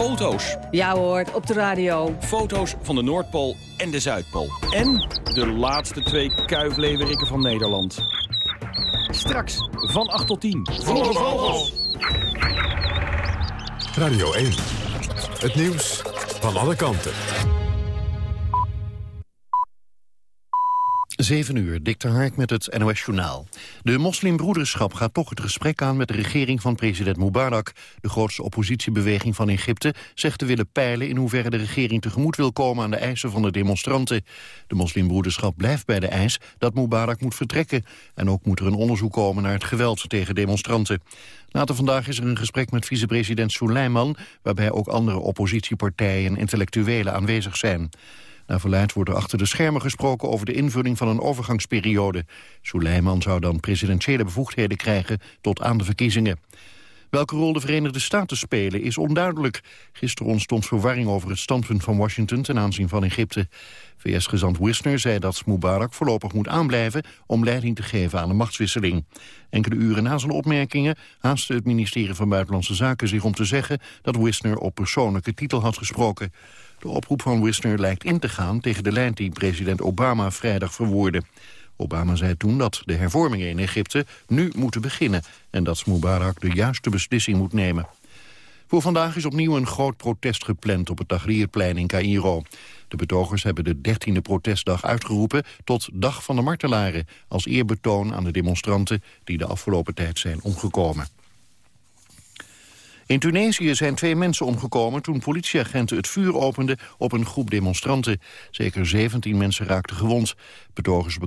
Foto's. Ja hoor, op de radio. Foto's van de Noordpool en de Zuidpool. En de laatste twee kuifleeuwerikken van Nederland. Straks van 8 tot 10. Vroege vogels. Radio 1. Het nieuws van alle kanten. 7 uur, Dick Hark met het NOS-journaal. De moslimbroederschap gaat toch het gesprek aan met de regering van president Mubarak. De grootste oppositiebeweging van Egypte zegt te willen peilen... in hoeverre de regering tegemoet wil komen aan de eisen van de demonstranten. De moslimbroederschap blijft bij de eis dat Mubarak moet vertrekken. En ook moet er een onderzoek komen naar het geweld tegen demonstranten. Later vandaag is er een gesprek met vicepresident Suleiman... waarbij ook andere oppositiepartijen en intellectuelen aanwezig zijn. Naar verluid wordt er achter de schermen gesproken over de invulling van een overgangsperiode. Suleiman zou dan presidentiële bevoegdheden krijgen tot aan de verkiezingen. Welke rol de Verenigde Staten spelen is onduidelijk. Gisteren ontstond verwarring over het standpunt van Washington ten aanzien van Egypte. VS-gezant Wisner zei dat Mubarak voorlopig moet aanblijven om leiding te geven aan de machtswisseling. Enkele uren na zijn opmerkingen haastte het ministerie van Buitenlandse Zaken zich om te zeggen dat Wisner op persoonlijke titel had gesproken. De oproep van Wisner lijkt in te gaan tegen de lijn die president Obama vrijdag verwoordde. Obama zei toen dat de hervormingen in Egypte nu moeten beginnen... en dat Mubarak de juiste beslissing moet nemen. Voor vandaag is opnieuw een groot protest gepland op het Tahrirplein in Cairo. De betogers hebben de 13e protestdag uitgeroepen tot Dag van de Martelaren... als eerbetoon aan de demonstranten die de afgelopen tijd zijn omgekomen. In Tunesië zijn twee mensen omgekomen toen politieagenten het vuur openden op een groep demonstranten. Zeker 17 mensen raakten gewond. Betogers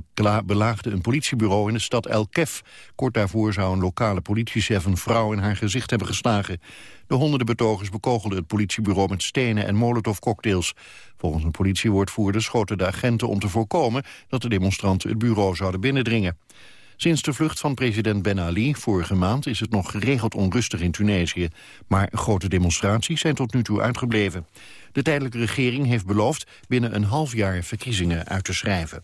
belaagden een politiebureau in de stad El Kef. Kort daarvoor zou een lokale politiechef een vrouw in haar gezicht hebben geslagen. De honderden betogers bekogelden het politiebureau met stenen en molotovcocktails. Volgens een politiewoordvoerder schoten de agenten om te voorkomen dat de demonstranten het bureau zouden binnendringen. Sinds de vlucht van president Ben Ali vorige maand is het nog geregeld onrustig in Tunesië. Maar grote demonstraties zijn tot nu toe uitgebleven. De tijdelijke regering heeft beloofd binnen een half jaar verkiezingen uit te schrijven.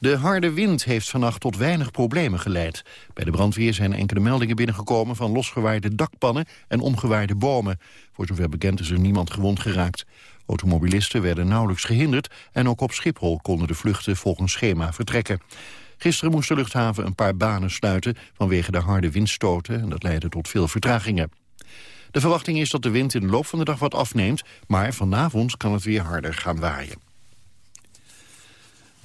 De harde wind heeft vannacht tot weinig problemen geleid. Bij de brandweer zijn enkele meldingen binnengekomen van losgewaaide dakpannen en omgewaaide bomen. Voor zover bekend is er niemand gewond geraakt. Automobilisten werden nauwelijks gehinderd en ook op Schiphol konden de vluchten volgens schema vertrekken. Gisteren moest de luchthaven een paar banen sluiten vanwege de harde windstoten en dat leidde tot veel vertragingen. De verwachting is dat de wind in de loop van de dag wat afneemt, maar vanavond kan het weer harder gaan waaien.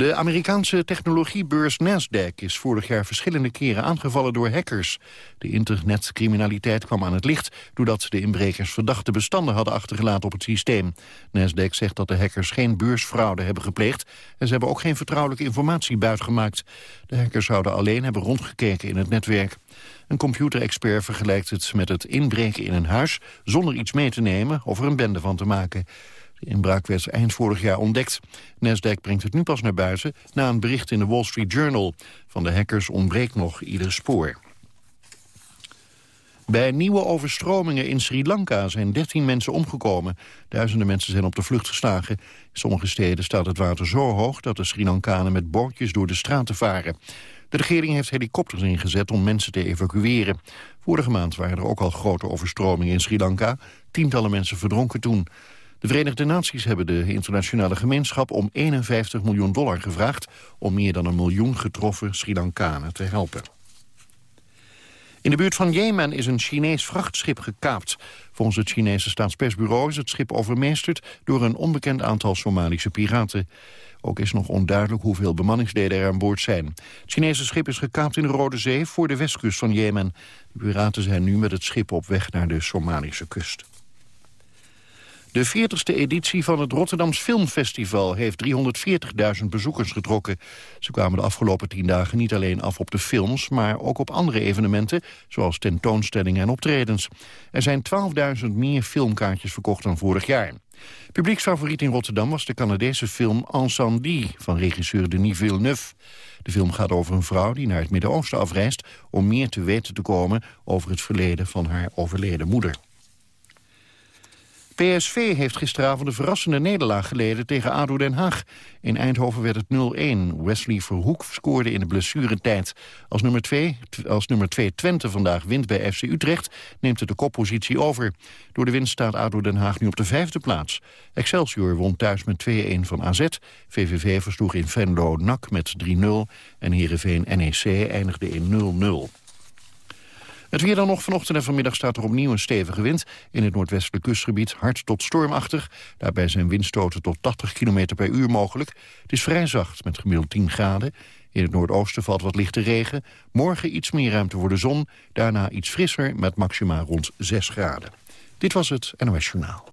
De Amerikaanse technologiebeurs Nasdaq is vorig jaar verschillende keren aangevallen door hackers. De internetcriminaliteit kwam aan het licht doordat de inbrekers verdachte bestanden hadden achtergelaten op het systeem. Nasdaq zegt dat de hackers geen beursfraude hebben gepleegd en ze hebben ook geen vertrouwelijke informatie buitgemaakt. De hackers zouden alleen hebben rondgekeken in het netwerk. Een computerexpert vergelijkt het met het inbreken in een huis zonder iets mee te nemen of er een bende van te maken. De inbraak werd eind vorig jaar ontdekt. Nasdaq brengt het nu pas naar buiten na een bericht in de Wall Street Journal. Van de hackers ontbreekt nog ieder spoor. Bij nieuwe overstromingen in Sri Lanka zijn 13 mensen omgekomen. Duizenden mensen zijn op de vlucht geslagen. In sommige steden staat het water zo hoog dat de Sri Lankanen met bootjes door de straten varen. De regering heeft helikopters ingezet om mensen te evacueren. Vorige maand waren er ook al grote overstromingen in Sri Lanka. Tientallen mensen verdronken toen. De Verenigde Naties hebben de internationale gemeenschap om 51 miljoen dollar gevraagd... om meer dan een miljoen getroffen Sri Lankanen te helpen. In de buurt van Jemen is een Chinees vrachtschip gekaapt. Volgens het Chinese staatspersbureau is het schip overmeesterd... door een onbekend aantal Somalische piraten. Ook is nog onduidelijk hoeveel bemanningsleden er aan boord zijn. Het Chinese schip is gekaapt in de Rode Zee voor de westkust van Jemen. De piraten zijn nu met het schip op weg naar de Somalische kust. De 40ste editie van het Rotterdams Filmfestival heeft 340.000 bezoekers getrokken. Ze kwamen de afgelopen tien dagen niet alleen af op de films, maar ook op andere evenementen, zoals tentoonstellingen en optredens. Er zijn 12.000 meer filmkaartjes verkocht dan vorig jaar. Publieksfavoriet in Rotterdam was de Canadese film Incendie van regisseur Denis Villeneuve. De film gaat over een vrouw die naar het Midden-Oosten afreist om meer te weten te komen over het verleden van haar overleden moeder. PSV heeft gisteravond een verrassende nederlaag geleden tegen ADO Den Haag. In Eindhoven werd het 0-1. Wesley Verhoek scoorde in de blessuretijd. Als nummer 2 als nummer 2 Twente vandaag wint bij FC Utrecht... neemt het de koppositie over. Door de winst staat ADO Den Haag nu op de vijfde plaats. Excelsior won thuis met 2-1 van AZ. VVV versloeg in Venlo NAC met 3-0. En Heerenveen NEC eindigde in 0-0. Het weer dan nog vanochtend en vanmiddag staat er opnieuw een stevige wind. In het noordwestelijk kustgebied hard tot stormachtig. Daarbij zijn windstoten tot 80 km per uur mogelijk. Het is vrij zacht met gemiddeld 10 graden. In het noordoosten valt wat lichte regen. Morgen iets meer ruimte voor de zon. Daarna iets frisser met maxima rond 6 graden. Dit was het NOS Journaal.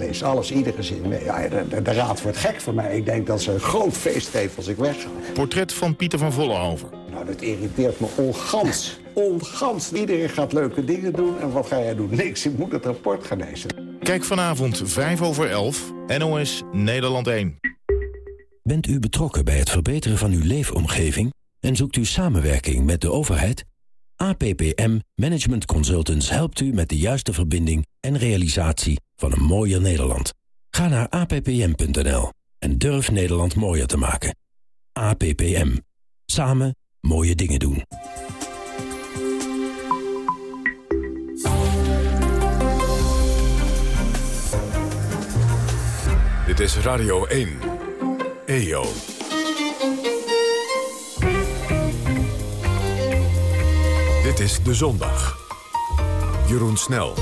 Lees alles, iedere zin. Ja, de, de, raad wordt gek voor mij. Ik denk dat ze een groot feest geven als ik wegga. Portret van Pieter van Vollenhoven. Nou, dat irriteert me ongans. ongans. Iedereen gaat leuke dingen doen. En wat ga jij doen? Niks. Ik moet het rapport gaan lezen. Kijk vanavond 5 over 11. NOS Nederland 1. Bent u betrokken bij het verbeteren van uw leefomgeving... en zoekt u samenwerking met de overheid... APPM Management Consultants helpt u met de juiste verbinding en realisatie van een mooier Nederland. Ga naar appm.nl en durf Nederland mooier te maken. APPM. Samen mooie dingen doen. Dit is Radio 1. EO. Dit is De Zondag. Jeroen Snel.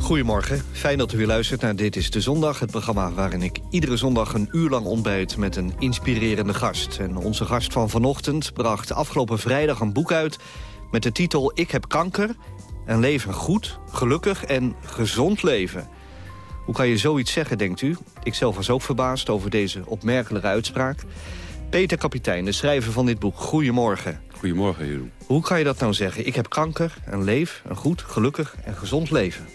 Goedemorgen, fijn dat u weer luistert naar Dit is de Zondag. Het programma waarin ik iedere zondag een uur lang ontbijt met een inspirerende gast. En onze gast van vanochtend bracht afgelopen vrijdag een boek uit... met de titel Ik heb kanker en leef een goed, gelukkig en gezond leven. Hoe kan je zoiets zeggen, denkt u? Ik zelf was ook verbaasd over deze opmerkelijke uitspraak. Peter Kapitein, de schrijver van dit boek. Goedemorgen. Goedemorgen, Jeroen. Hoe kan je dat nou zeggen? Ik heb kanker en leef een goed, gelukkig en gezond leven.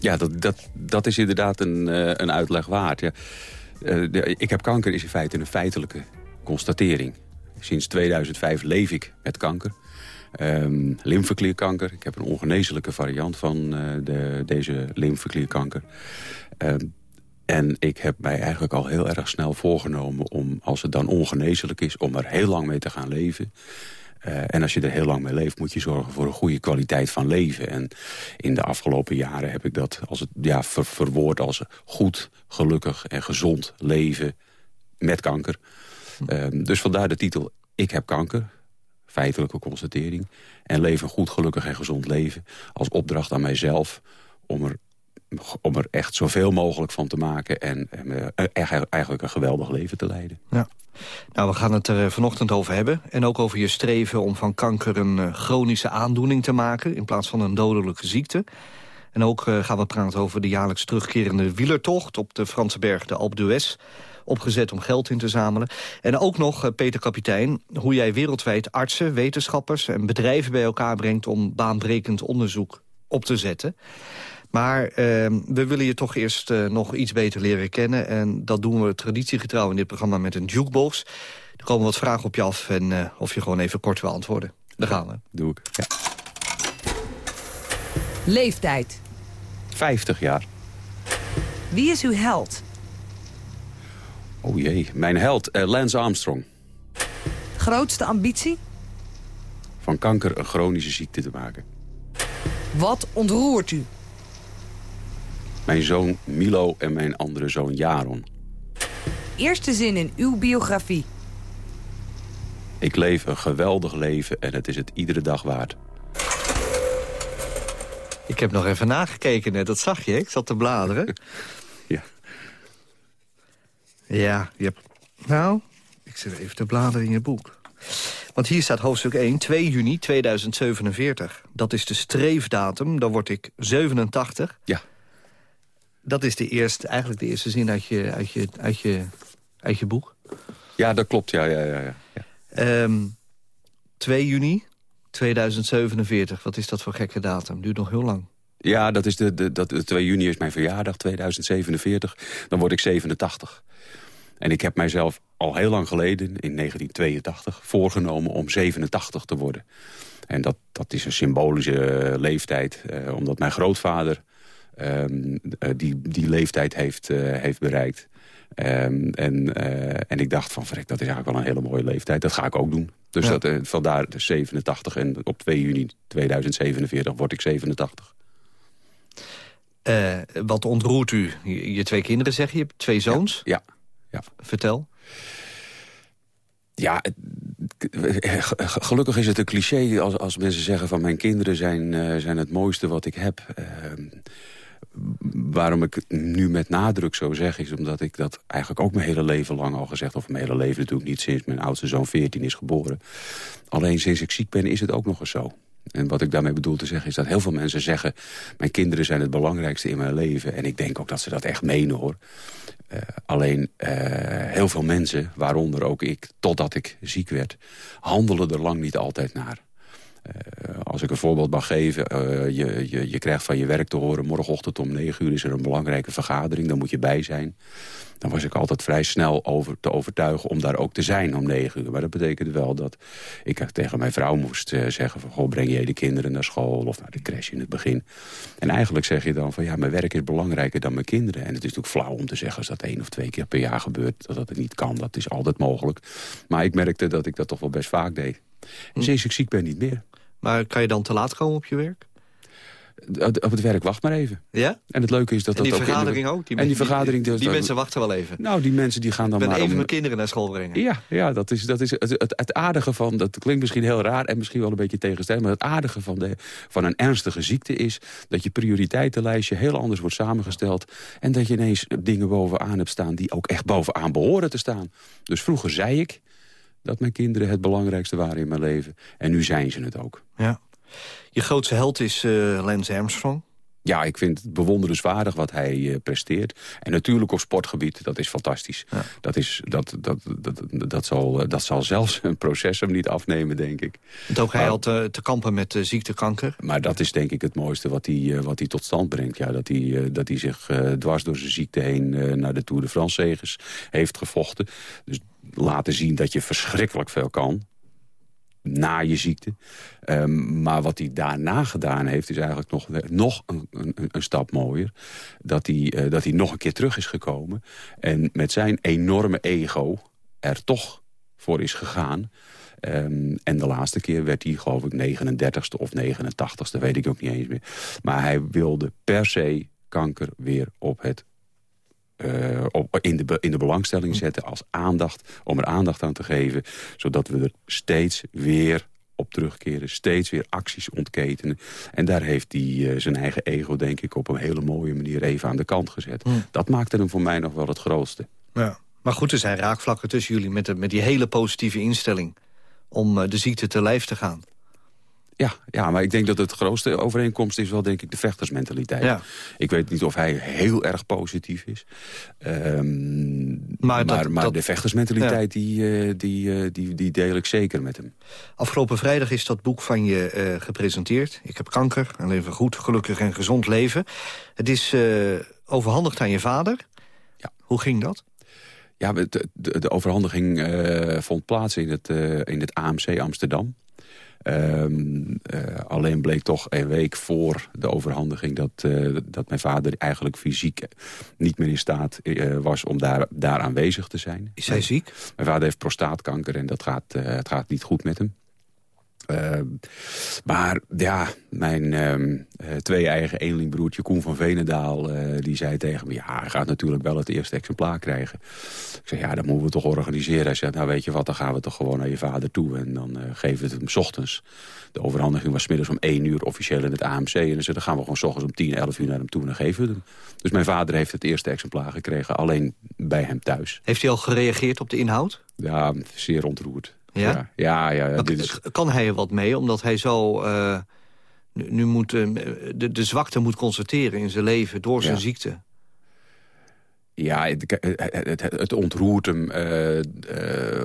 Ja, dat, dat, dat is inderdaad een, uh, een uitleg waard. Ja. Uh, de, ik heb kanker is in feite een feitelijke constatering. Sinds 2005 leef ik met kanker. Um, lymfeklierkanker. Ik heb een ongeneeslijke variant van uh, de, deze lymfeklierkanker. Um, en ik heb mij eigenlijk al heel erg snel voorgenomen om, als het dan ongeneeslijk is, om er heel lang mee te gaan leven. Uh, en als je er heel lang mee leeft, moet je zorgen voor een goede kwaliteit van leven. En in de afgelopen jaren heb ik dat als het, ja, ver, verwoord als goed, gelukkig en gezond leven met kanker. Uh, dus vandaar de titel Ik heb kanker, feitelijke constatering. En leef een goed, gelukkig en gezond leven als opdracht aan mijzelf om er om er echt zoveel mogelijk van te maken... en, en eigenlijk een geweldig leven te leiden. Ja. Nou, we gaan het er vanochtend over hebben. En ook over je streven om van kanker een chronische aandoening te maken... in plaats van een dodelijke ziekte. En ook gaan we praten over de jaarlijks terugkerende wielertocht... op de Franse berg, de Alpe d'Huez opgezet om geld in te zamelen. En ook nog, Peter Kapitein, hoe jij wereldwijd artsen, wetenschappers... en bedrijven bij elkaar brengt om baanbrekend onderzoek op te zetten. Maar uh, we willen je toch eerst uh, nog iets beter leren kennen. En dat doen we traditiegetrouw in dit programma met een jukebox. Er komen wat vragen op je af en uh, of je gewoon even kort wil antwoorden. Daar gaan we. Doe ik, ja. Leeftijd. 50 jaar. Wie is uw held? Oh jee, mijn held, uh, Lance Armstrong. Grootste ambitie? Van kanker een chronische ziekte te maken. Wat ontroert u? Mijn zoon Milo en mijn andere zoon Jaron. Eerste zin in uw biografie. Ik leef een geweldig leven en het is het iedere dag waard. Ik heb nog even nagekeken net, dat zag je, ik zat te bladeren. ja. Ja, je hebt... Nou, ik zit even te bladeren in je boek. Want hier staat hoofdstuk 1, 2 juni 2047. Dat is de streefdatum, dan word ik 87. Ja. Dat is de eerste, eigenlijk de eerste zin uit je, uit je, uit je, uit je boek. Ja, dat klopt. Ja, ja, ja, ja. Ehm 2 juni 2047, wat is dat voor gekke datum? Duurt nog heel lang. Ja, dat is de, de, dat, de 2 juni is mijn verjaardag, 2047. Dan word ik 87. En ik heb mijzelf al heel lang geleden, in 1982, voorgenomen om 87 te worden. En dat, dat is een symbolische leeftijd, eh, omdat mijn grootvader ehm, eh, die, die leeftijd heeft, eh, heeft bereikt. Ehm, en, eh, en ik dacht van, verrek, dat is eigenlijk wel een hele mooie leeftijd. Dat ga ik ook doen. Dus Ja. dat, eh, vandaar de 87 en op 2 juni 2047 word ik 87. Eh, wat ontroert u? Je, je twee kinderen, zeg je? Je hebt twee zoons? Ja. ja. Vertel. Ja, g- g- gelukkig is het een cliché als, als mensen zeggen van mijn kinderen zijn, zijn het mooiste wat ik heb. Waarom ik het nu met nadruk zo zeg is omdat ik dat eigenlijk ook mijn hele leven lang al gezegd. Of mijn hele leven natuurlijk niet sinds mijn oudste zoon 14 is geboren. Alleen sinds ik ziek ben is het ook nog eens zo. En wat ik daarmee bedoel te zeggen is dat heel veel mensen zeggen... mijn kinderen zijn het belangrijkste in mijn leven. En ik denk ook dat ze dat echt menen hoor. Eh, alleen eh, heel veel mensen, waaronder ook ik, totdat ik ziek werd... handelen er lang niet altijd naar. Eh, als ik een voorbeeld mag geven, eh, je, je, je krijgt van je werk te horen... morgenochtend om 9 uur is er een belangrijke vergadering, daar moet je bij zijn. Dan was ik altijd vrij snel over te overtuigen om daar ook te zijn om 9 uur. Maar dat betekende wel dat ik tegen mijn vrouw moest eh, zeggen... van, goh, breng jij de kinderen naar school of naar de crash in het begin. En eigenlijk zeg je dan van, ja, mijn werk is belangrijker dan mijn kinderen. En het is natuurlijk flauw om te zeggen als dat één of twee keer per jaar gebeurt... dat dat het niet kan, dat is altijd mogelijk. Maar ik merkte dat ik dat toch wel best vaak deed. En sinds ik ziek ben niet meer. Maar kan je dan te laat komen op je werk? Op het werk wacht maar even. Ja? En het leuke is dat En die dat ook... in de- vergadering ook? Die en die vergadering... Die, die dat- mensen wachten wel even. Nou, die mensen die gaan Ik dan ben maar... even om- mijn kinderen naar school brengen. Ja, ja dat is, dat is het, het, het aardige van... Dat klinkt misschien heel raar en misschien wel een beetje tegenstrijdig... maar het aardige van, de, van een ernstige ziekte is... dat je prioriteitenlijstje heel anders wordt samengesteld... en dat je ineens dingen bovenaan hebt staan... die ook echt bovenaan behoren te staan. Dus vroeger zei ik dat mijn kinderen het belangrijkste waren in mijn leven. En nu zijn ze het ook. Ja. Je grootste held is eh Lance Armstrong. Ja, ik vind het bewonderenswaardig wat hij eh, presteert. En natuurlijk op sportgebied, dat is fantastisch. Dat, is, dat, dat, dat, dat, zal, eh, dat zal zelfs een proces hem niet afnemen, denk ik. Want ook hij Maar- had eh, te kampen met uh, ziektekanker. Maar dat is denk ik het mooiste wat hij, wat hij tot stand brengt. Ja, dat, hij, dat hij zich dwars door zijn ziekte heen naar de Tour de France zegers heeft gevochten. Dus laten zien dat je verschrikkelijk veel kan na je ziekte. Um, maar wat hij daarna gedaan heeft, is eigenlijk nog, nog een, een, stap mooier. Dat hij, uh, dat hij nog een keer terug is gekomen. En met zijn enorme ego er toch voor is gegaan. Um, en de laatste keer werd hij, geloof ik, 39ste of 89ste, weet ik ook niet eens meer. Maar hij wilde per se kanker weer op het uh, op, in, de, in de belangstelling zetten als aandacht, om er aandacht aan te geven, zodat we er steeds weer op terugkeren, steeds weer acties ontketenen. En daar heeft hij uh, zijn eigen ego, denk ik, op een hele mooie manier even aan de kant gezet. Mm. Dat maakte hem voor mij nog wel het grootste. Ja. Maar goed, er zijn raakvlakken tussen jullie met, de, met die hele positieve instelling om uh, de ziekte te lijf te gaan. Ja, ja, maar ik denk dat het grootste overeenkomst is wel denk ik de vechtersmentaliteit. Ja. Ik weet niet of hij heel erg positief is. Um, maar, maar, dat, maar dat, de vechtersmentaliteit ja. die, uh, die, uh, die, die deel ik zeker met hem. Afgelopen vrijdag is dat boek van je uh, gepresenteerd. Ik heb kanker, een leven goed, gelukkig en gezond leven. Het is uh, overhandigd aan je vader. Ja. Hoe ging dat? Ja, de, de, overhandiging uh, vond plaats in het, in het AMC Amsterdam. Um, uh, alleen bleek toch een week voor de overhandiging... dat, uh, dat mijn vader eigenlijk fysiek niet meer in staat uh, was om daar, daar aanwezig te zijn. Is hij ziek? Mijn vader heeft prostaatkanker en dat gaat, het gaat niet goed met hem. Uh, maar ja, mijn uh, twee eigen eenlingbroertje Koen van Venendaal... Uh, die zei tegen me, ja, hij gaat natuurlijk wel het eerste exemplaar krijgen. Ik zei, ja, dat moeten we toch organiseren. Hij zei, nou weet je wat, dan gaan we toch gewoon naar je vader toe... en dan uh, geven we het hem 's ochtends. De overhandiging was middags om 1 uur officieel in het AMC. En dan, zei, dan gaan we gewoon 's ochtends om 10, 11 uur naar hem toe en dan geven we het hem. Dus mijn vader heeft het eerste exemplaar gekregen, alleen bij hem thuis. Heeft hij al gereageerd op de inhoud? Ja, zeer ontroerd. Ja? Ja, ja. dit is... Kan hij er wat mee, omdat hij zo... Uh, nu moet uh, de, de zwakte moet constateren in zijn leven door zijn ja. ziekte? Ja, het, het, ontroert hem, uh, uh,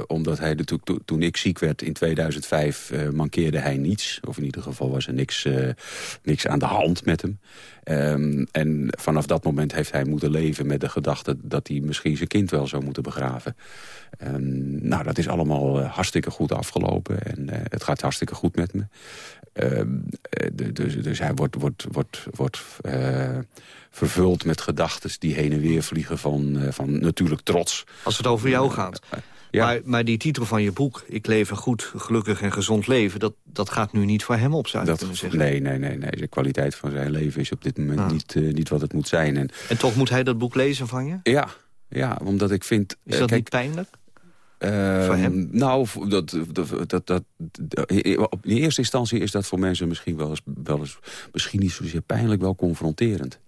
omdat hij to, toen ik ziek werd in 2005, uh, mankeerde hij niets. Of in ieder geval was er niks, niks aan de hand met hem. Um, en vanaf dat moment heeft hij moeten leven met de gedachte dat hij misschien zijn kind wel zou moeten begraven. Um, nou, dat is allemaal hartstikke goed afgelopen en het gaat hartstikke goed met me. Uh, dus, dus hij wordt, wordt, wordt, wordt vervuld met gedachten die heen en weer vliegen van, uh, van natuurlijk trots. Als het over jou gaat. Ja. Maar, maar die titel van je boek, Ik leef een goed, gelukkig en gezond leven... dat, dat gaat nu niet voor hem op, zou dat, kunnen zeggen. Nee, nee, nee, nee. De kwaliteit van zijn leven is op dit moment ah. niet, niet wat het moet zijn. En, en toch moet hij dat boek lezen van je? Ja, ja omdat ik vind... Is dat kijk, niet pijnlijk? Uh, voor hem? Nou, dat, dat, dat, dat, op in eerste instantie is dat voor mensen misschien wel eens, wel eens... misschien niet zozeer pijnlijk, wel confronterend.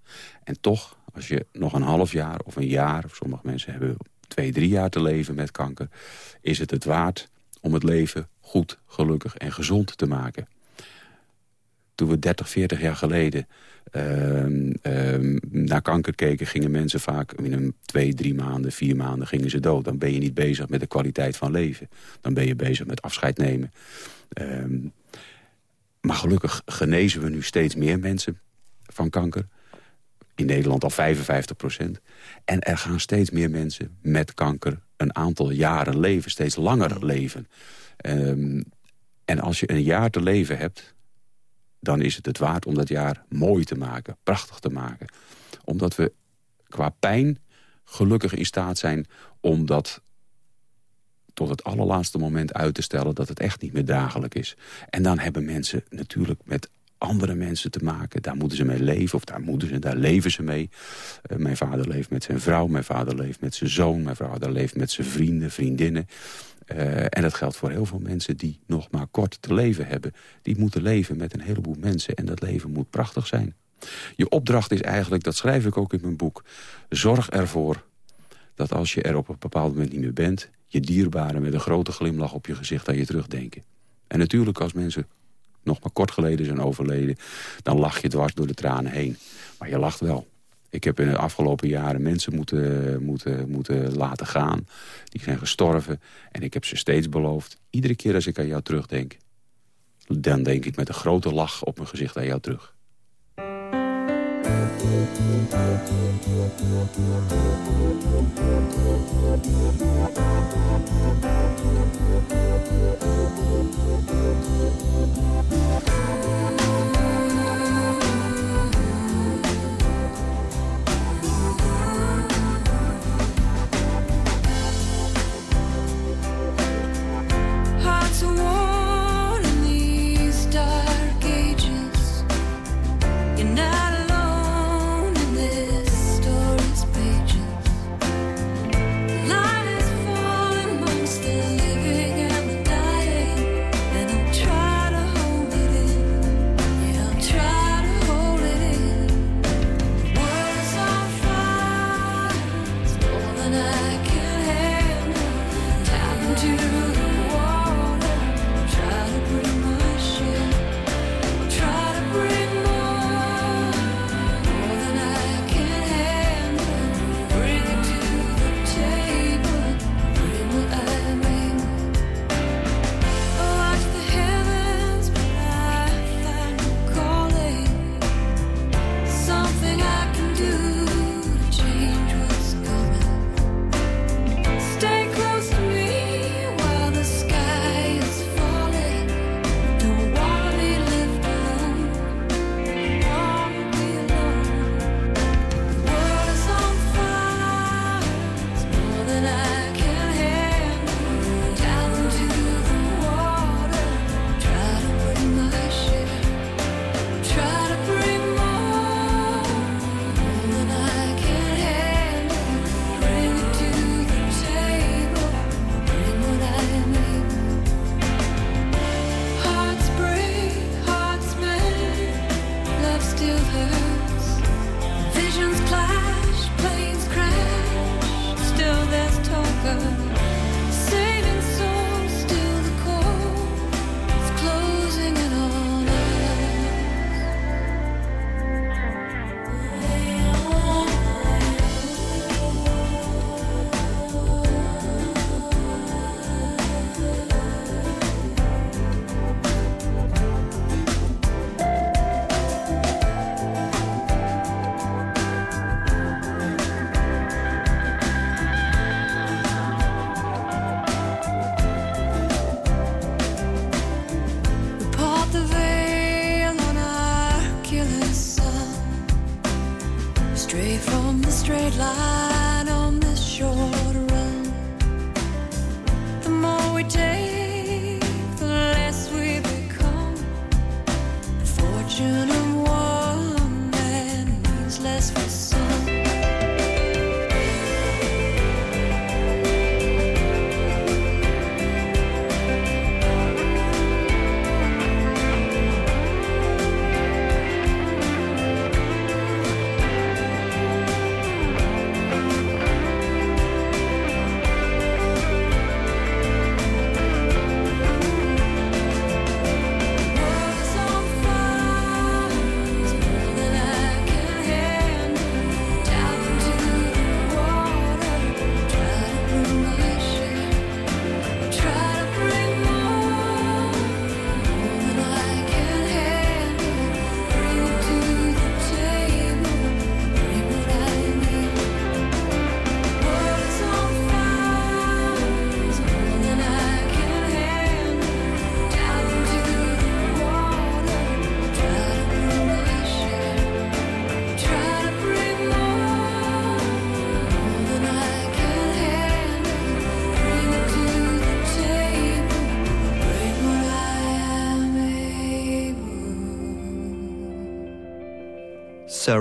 En toch, als je nog een half jaar of een jaar... of sommige mensen hebben twee, drie jaar te leven met kanker... is het het waard om het leven goed, gelukkig en gezond te maken. Toen we 30, 40 jaar geleden uh, uh, naar kanker keken... gingen mensen vaak in een twee, drie maanden, vier maanden gingen ze dood. Dan ben je niet bezig met de kwaliteit van leven. Dan ben je bezig met afscheid nemen. Uh, maar gelukkig genezen we nu steeds meer mensen van kanker. In Nederland al 55 procent. En er gaan steeds meer mensen met kanker een aantal jaren leven. Steeds langer leven. Um, en als je een jaar te leven hebt dan is het het waard om dat jaar mooi te maken, prachtig te maken. Omdat we qua pijn gelukkig in staat zijn om dat tot het allerlaatste moment uit te stellen... dat het echt niet meer dagelijk is. En dan hebben mensen natuurlijk met andere mensen te maken. Daar moeten ze mee leven, of daar, moeten ze, daar leven ze mee. Uh, mijn vader leeft met zijn vrouw, mijn vader leeft met zijn zoon... mijn vader leeft met zijn vrienden, vriendinnen. Uh, en dat geldt voor heel veel mensen die nog maar kort te leven hebben. Die moeten leven met een heleboel mensen en dat leven moet prachtig zijn. Je opdracht is eigenlijk, dat schrijf ik ook in mijn boek... zorg ervoor dat als je er op een bepaald moment niet meer bent... je dierbaren met een grote glimlach op je gezicht aan je terugdenken. En natuurlijk als mensen nog maar kort geleden zijn overleden... dan lach je dwars door de tranen heen. Maar je lacht wel. Ik heb in de afgelopen jaren mensen moeten, moeten, moeten laten gaan. Die zijn gestorven. En ik heb ze steeds beloofd. Iedere keer als ik aan jou terugdenk... dan denk ik met een grote lach op mijn gezicht aan jou terug to warm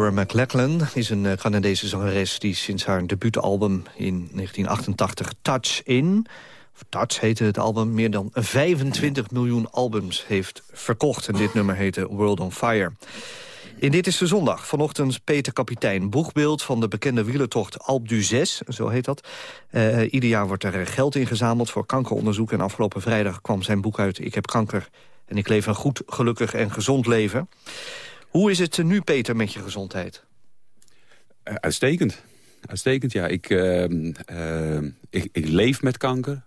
Sarah McLachlan is een eh, Canadese zangeres... die sinds haar debuutalbum in 1988 Touch In... of Touch heette het album... meer dan 25 miljoen albums heeft verkocht. En dit nummer heette World on Fire. In Dit is de Zondag. Vanochtend Peter Kapitein. Boegbeeld van de bekende wielertocht Alp du 6, zo heet dat. Uh, ieder jaar wordt er geld ingezameld voor kankeronderzoek. En afgelopen vrijdag kwam zijn boek uit Ik heb kanker en ik leef een goed, gelukkig en gezond leven. Hoe is het nu, Peter, met je gezondheid? Uh, uitstekend. Uitstekend, ja. Ik, uh, uh, ik, ik, leef met kanker.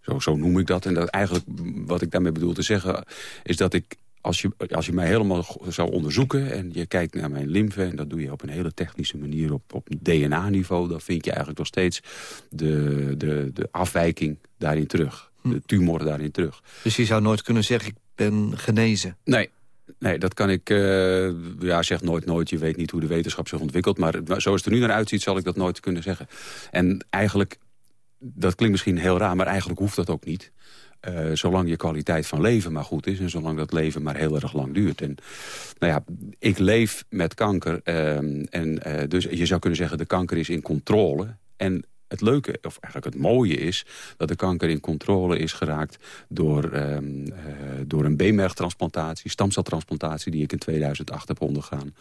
Zo, zo, noem ik dat. En dat eigenlijk, wat ik daarmee bedoel te zeggen... is dat ik, als je, als je mij helemaal zou onderzoeken... en je kijkt naar mijn lymfe... en dat doe je op een hele technische manier op, op DNA-niveau... dan vind je eigenlijk nog steeds de, de, de afwijking daarin terug. De tumor daarin terug. Dus je zou nooit kunnen zeggen, ik ben genezen? Nee, Nee, dat kan ik... Uh, ja, zeg nooit nooit. Je weet niet hoe de wetenschap zich ontwikkelt. Maar zoals het er nu naar uitziet, zal ik dat nooit kunnen zeggen. En eigenlijk, dat klinkt misschien heel raar... maar eigenlijk hoeft dat ook niet. Uh, zolang je kwaliteit van leven maar goed is... en zolang dat leven maar heel erg lang duurt. En nou ja, ik leef met kanker. Uh, en uh, dus je zou kunnen zeggen, de kanker is in controle. En het leuke, of eigenlijk het mooie is... dat de kanker in controle is geraakt door, um, uh, door een beenmergtransplantatie... stamceltransplantatie die ik in 2008 heb ondergaan.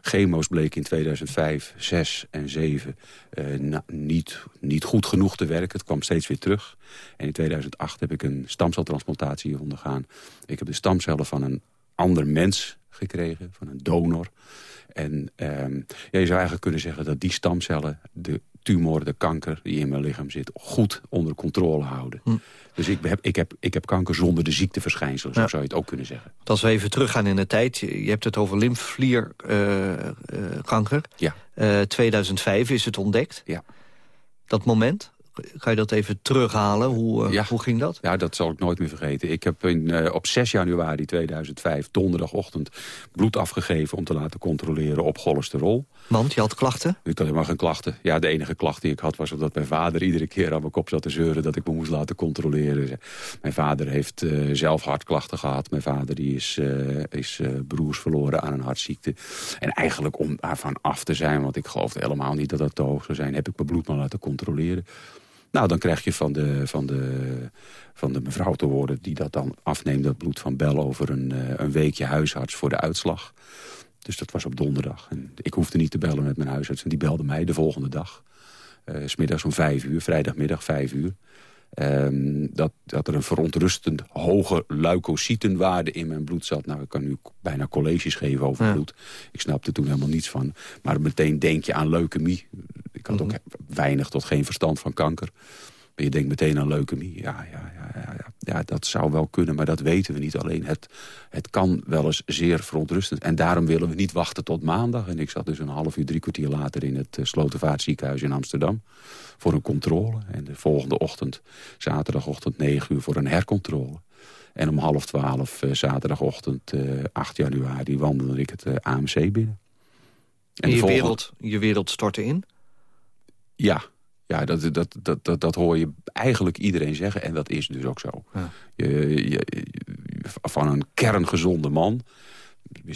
Chemo's bleken in 2005, 6 en 7 uh, niet, niet goed genoeg te werken. Het kwam steeds weer terug. En in 2008 heb ik een stamceltransplantatie ondergaan. Ik heb de stamcellen van een ander mens gekregen, van een donor... En um, je zou eigenlijk kunnen zeggen dat die stamcellen... de tumor, de kanker die in mijn lichaam zit... goed onder controle houden. Hm. Dus ik heb, ik, heb, ik heb kanker zonder de ziekteverschijnselen, zo ja. zou je het ook kunnen zeggen. Als we even teruggaan in de tijd, je hebt het over lymfvlierkanker. Uh, uh, ja. 2005 is het ontdekt. Ja. Dat moment, Kan je dat even terughalen? Hoe, uh, ja. hoe ging dat? Ja, dat zal ik nooit meer vergeten. Ik heb in, uh, op 6 januari 2005, donderdagochtend, bloed afgegeven... om te laten controleren op cholesterol. Want je had klachten? Ik had helemaal geen klachten. Ja, de enige klacht die ik had was dat mijn vader iedere keer aan mijn kop zat te zeuren... dat ik me moest laten controleren. Mijn vader heeft uh, zelf hartklachten gehad. Mijn vader die is, is broers verloren aan een hartziekte. En eigenlijk om daarvan af te zijn, want ik geloofde helemaal niet dat dat te hoog zou zijn... heb ik mijn bloed maar laten controleren. Nou, dan krijg je van de, van de, van de mevrouw te horen die dat dan afneemt... dat bloed van bel over een, een weekje huisarts voor de uitslag. Dus dat was op donderdag. En ik hoefde niet te bellen met mijn huisarts. En die belde mij de volgende dag. Uh, smiddags om vijf uur, vrijdagmiddag vijf uur. Um, dat, dat er een verontrustend hoge leukocytenwaarde in mijn bloed zat. Nou, ik kan nu bijna colleges geven over ja. bloed. Ik snapte toen helemaal niets van. Maar meteen denk je aan leukemie. Ik had mm -hmm. ook weinig tot geen verstand van kanker. Maar je denkt meteen aan leukemie. Ja, ja, ja, ja, ja, ja, dat zou wel kunnen, maar dat weten we niet. Alleen het, het kan wel eens zeer verontrustend. En daarom willen we niet wachten tot maandag. En ik zat dus een half uur, drie kwartier later... in het uh, Slotervaartziekenhuis in Amsterdam voor een controle. En de volgende ochtend, zaterdagochtend 9 uur, voor een hercontrole. En om half twaalf, uh, zaterdagochtend uh, 8 januari, wandelde ik het uh, AMC binnen. En je, volgende- wereld, je wereld stortte in? Ja, ja dat, dat, dat, dat, dat hoor je eigenlijk iedereen zeggen. En dat is dus ook zo. Ja. Je, je- je- van een kerngezonde man,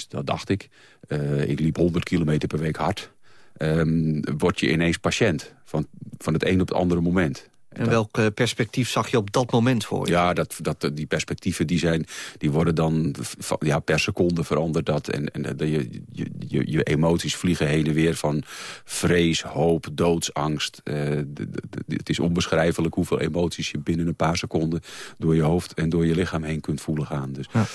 dat dacht ik. eh, ik liep 100 kilometer per week hard. ehm, word je ineens patiënt. Van, van het een op het andere moment. En welk eh, perspectief zag je op dat moment voor je? Ja, dat, dat, die perspectieven die zijn, die worden dan ja, per seconde veranderd. Dat, en en dat je, je, je, emoties vliegen heen en weer van vrees, hoop, doodsangst. Eh, de- de- de- het is onbeschrijfelijk hoeveel emoties je binnen een paar seconden... door je hoofd en door je lichaam heen kunt voelen gaan. Dus Ja.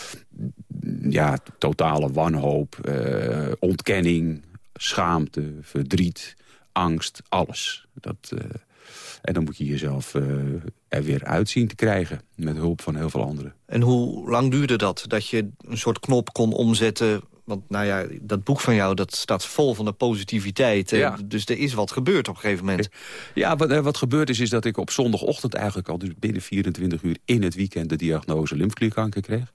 ja, totale wanhoop, eh, ontkenning, schaamte, verdriet, angst, alles. Dat, eh, en dan moet je jezelf eh, er weer uitzien te krijgen... met hulp van heel veel anderen. En hoe lang duurde dat? Dat je een soort knop kon omzetten? Want nou ja, dat boek van jou dat staat vol van de positiviteit. Ja. Dus er is wat gebeurd op een gegeven moment. Ja, wat, eh, wat gebeurd is, is dat ik op zondagochtend eigenlijk al... dus binnen 24 uur in het weekend de diagnose lymfeklierkanker kreeg.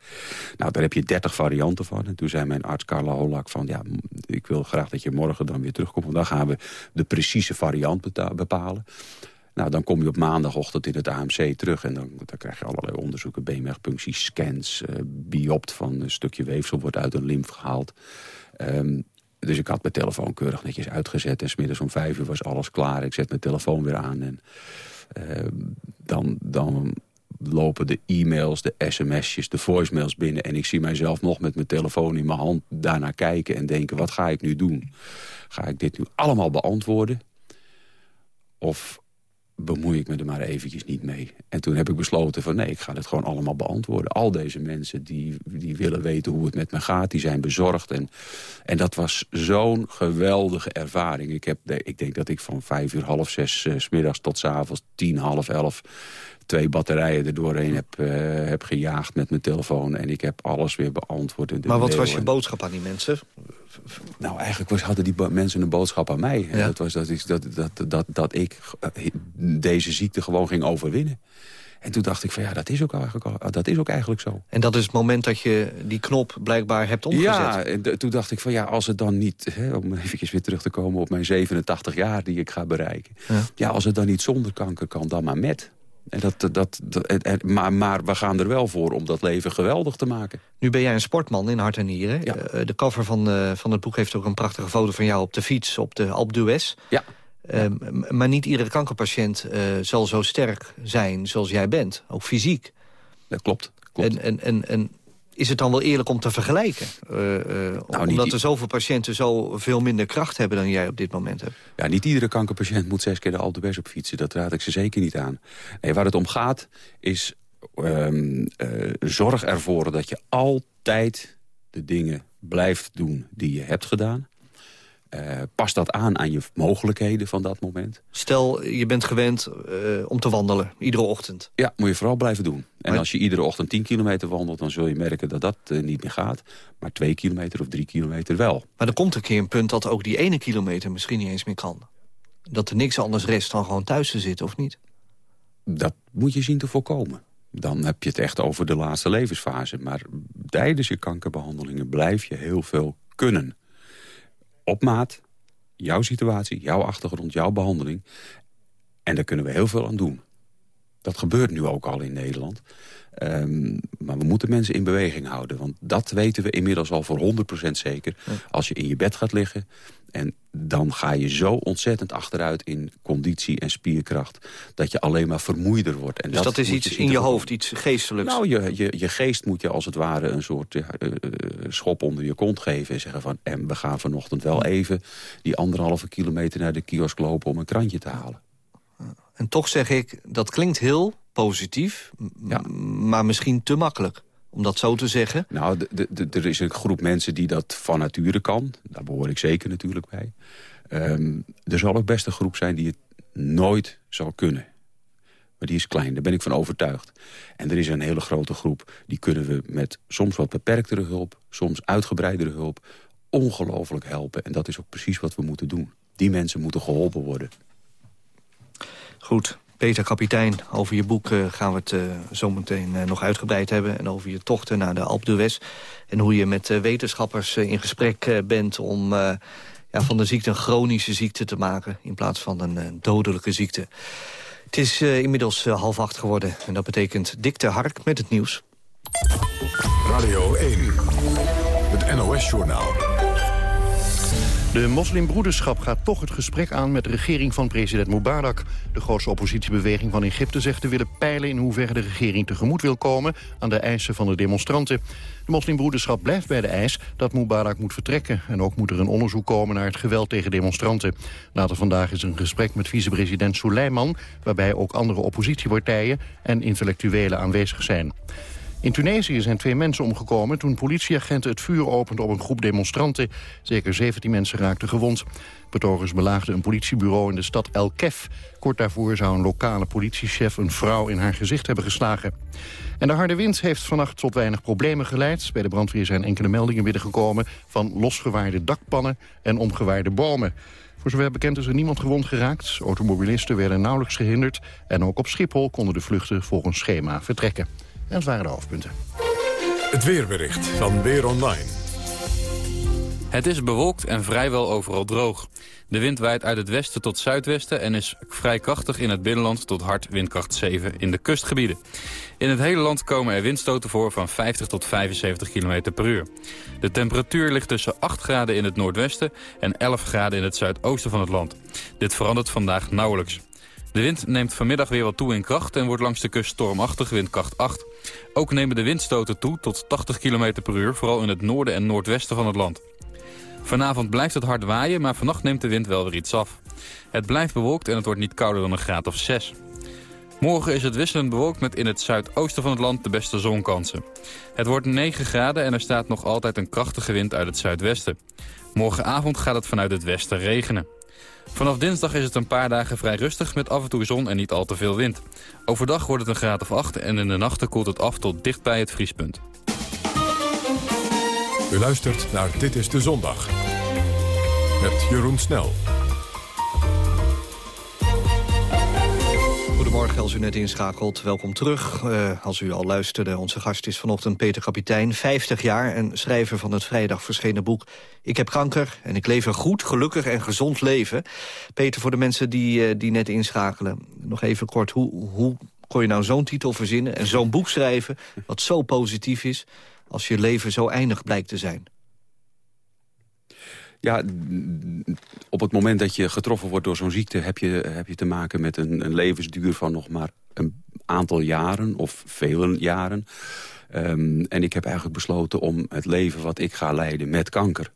Nou, daar heb je 30 varianten van. En toen zei mijn arts Carla Holak van... ja, ik wil graag dat je morgen dan weer terugkomt... want dan gaan we de precieze variant bepalen. Nou, dan kom je op maandagochtend in het AMC terug... en dan, dan krijg je allerlei onderzoeken, beenmergpuncties, scans... eh, biopt van een stukje weefsel wordt uit een lymf gehaald. Ehm, dus ik had mijn telefoon keurig netjes uitgezet... en smiddags om vijf uur was alles klaar. Ik zet mijn telefoon weer aan en ehm, dan, dan lopen de e-mails, de sms'jes, de voicemails binnen... en ik zie mijzelf nog met mijn telefoon in mijn hand daarnaar kijken... en denken, wat ga ik nu doen? Ga ik dit nu allemaal beantwoorden? Of bemoei ik me er maar eventjes niet mee. En toen heb ik besloten van nee, ik ga het gewoon allemaal beantwoorden. Al deze mensen die, die willen weten hoe het met me gaat, die zijn bezorgd. En, en dat was zo'n geweldige ervaring. Ik, heb, ik denk dat ik van vijf uur, half zes, eh, 's middags tot 's avonds tien, half elf... twee batterijen er doorheen heb, eh, heb gejaagd met mijn telefoon. En ik heb alles weer beantwoord. in de Maar wat was je boodschap aan die mensen? nou, eigenlijk was, hadden die mensen een boodschap aan mij. Ja. Dat was dat, ik- dat, dat, dat, dat ik eh, deze ziekte gewoon ging overwinnen. En toen dacht ik van ja, dat is ook eigenlijk, dat is ook eigenlijk zo. En dat is het moment dat je die knop blijkbaar hebt omgezet. Ja, en toen dacht ik van ja, als het dan niet... Hè, om eventjes weer terug te komen op mijn 87 jaar die ik ga bereiken. Ja. Ja, als het dan niet zonder kanker kan, dan maar met. En dat, dat, dat, maar, maar we gaan er wel voor om dat leven geweldig te maken. Nu ben jij een sportman in hart en nieren. Eh, de cover van, eh, van het boek heeft ook een prachtige foto van jou op de fiets... op de Alpe d'Huez. Ja. Eh, maar niet iedere kankerpatiënt zal zo sterk zijn zoals jij bent. Ook fysiek. Dat klopt. klopt. En, en, en, en is het dan wel eerlijk om te vergelijken? Eh, eh, Nou, omdat er zoveel patiënten zo veel minder kracht hebben... dan jij op dit moment hebt. Ja, niet iedere kankerpatiënt moet zes keer de Alpe op fietsen. Dat raad ik ze zeker niet aan. Nee, waar het om gaat is ehm, eh, zorg ervoor dat je altijd de dingen blijft doen die je hebt gedaan. Eh, pas dat aan aan je mogelijkheden van dat moment. Stel, je bent gewend eh, om te wandelen, iedere ochtend. Ja, moet je vooral blijven doen. En Maar- als je iedere ochtend 10 kilometer wandelt... dan zul je merken dat dat eh, niet meer gaat. Maar 2 kilometer of 3 kilometer wel. Maar er komt een keer een punt dat ook die ene kilometer misschien niet eens meer kan. Dat er niks anders rest dan gewoon thuis te zitten, of niet? Dat moet je zien te voorkomen. Dan heb je het echt over de laatste levensfase. Maar tijdens je kankerbehandelingen blijf je heel veel kunnen. Op maat, jouw situatie, jouw achtergrond, jouw behandeling. En daar kunnen we heel veel aan doen. Dat gebeurt nu ook al in Nederland. Ehm, maar we moeten mensen in beweging houden. Want dat weten we inmiddels al voor 100% zeker. Als je in je bed gaat liggen... en dan ga je zo ontzettend achteruit in conditie en spierkracht... dat je alleen maar vermoeider wordt. En Dus dat, is iets in je hoofd, iets geestelijks. Nou, je, je, je geest moet je als het ware een soort eh, eh, schop onder je kont geven. En zeggen van, en we gaan vanochtend wel even die anderhalve kilometer naar de kiosk lopen om een krantje te halen. En toch zeg ik, dat klinkt heel positief, maar misschien te makkelijk. Om dat zo te zeggen. Nou, er is een groep mensen die dat van nature kan. Daar behoor ik zeker natuurlijk bij. Ehm, er zal ook best een groep zijn die het nooit zal kunnen. Maar die is klein, daar ben ik van overtuigd. En er is een hele grote groep, die kunnen we met soms wat beperktere hulp... soms uitgebreidere hulp, ongelooflijk helpen. En dat is ook precies wat we moeten doen. Die mensen moeten geholpen worden. Goed, Peter Kapitein, over je boek eh, gaan we het eh, zo meteen eh, nog uitgebreid hebben. En over je tochten naar de Alpe d'Huez. En hoe je met wetenschappers in gesprek bent om... ja, van de ziekte een chronische ziekte te maken... in plaats van een dodelijke ziekte. Het is inmiddels half acht geworden. En dat betekent Dikte Hark met het nieuws. Radio 1, het NOS-journaal. De moslimbroederschap gaat toch het gesprek aan met de regering van president Mubarak. De grootste oppositiebeweging van Egypte zegt te willen peilen... in hoeverre de regering tegemoet wil komen aan de eisen van de demonstranten. De moslimbroederschap blijft bij de eis dat Mubarak moet vertrekken. En ook moet er een onderzoek komen naar het geweld tegen demonstranten. Later vandaag is een gesprek met vicepresident Suleiman... waarbij ook andere oppositiepartijen en intellectuelen aanwezig zijn. In Tunesië zijn twee mensen omgekomen toen politieagenten het vuur openden op een groep demonstranten. Zeker 17 mensen raakten gewond. Betogers belaagden een politiebureau in de stad El Kef. Kort daarvoor zou een lokale politiechef een vrouw in haar gezicht hebben geslagen. En de harde wind heeft vannacht tot weinig problemen geleid. Bij de brandweer zijn enkele meldingen binnengekomen van losgewaarde dakpannen en omgewaarde bomen. Voor zover bekend is er niemand gewond geraakt. Automobilisten werden nauwelijks gehinderd. En ook op Schiphol konden de vluchten volgens schema vertrekken. En dat waren de hoofdpunten. Het weerbericht van Weer Online. Het is bewolkt en vrijwel overal droog. De wind waait uit het westen tot zuidwesten en is vrij krachtig in het binnenland tot hard windkracht 7 in de kustgebieden. In het hele land komen er windstoten voor van 50 tot 75 km per uur. De temperatuur ligt tussen 8 graden in het noordwesten en 11 graden in het zuidoosten van het land. Dit verandert vandaag nauwelijks. De wind neemt vanmiddag weer wat toe in kracht en wordt langs de kust stormachtig windkracht 8. Ook nemen de windstoten toe tot 80 km per uur, vooral in het noorden en noordwesten van het land. Vanavond blijft het hard waaien, maar vannacht neemt de wind wel weer iets af. Het blijft bewolkt en het wordt niet kouder dan een graad of 6. Morgen is het wisselend bewolkt met in het zuidoosten van het land de beste zonkansen. Het wordt 9 graden en er staat nog altijd een krachtige wind uit het zuidwesten. Morgenavond gaat het vanuit het westen regenen. Vanaf dinsdag is het een paar dagen vrij rustig met af en toe zon en niet al te veel wind. Overdag wordt het een graad of 8 en in de nachten koelt het af tot dicht bij het vriespunt. U luistert naar Dit is de Zondag. Met Jeroen Snel. Goedemorgen als u net inschakelt. Welkom terug. Uh, als u al luisterde, onze gast is vanochtend Peter Kapitein. 50 jaar en schrijver van het vrijdag verschenen boek... Ik heb kanker en ik leef een goed, gelukkig en gezond leven. Peter, voor de mensen die, uh, die net inschakelen... nog even kort, hoe, hoe kon je nou zo'n titel verzinnen... en zo'n boek schrijven wat zo positief is... als je leven zo eindig blijkt te zijn? Ja, op het moment dat je getroffen wordt door zo'n ziekte... heb je, heb je te maken met een, een levensduur van nog maar een aantal jaren of vele jaren. Um, en ik heb eigenlijk besloten om het leven wat ik ga leiden met kanker...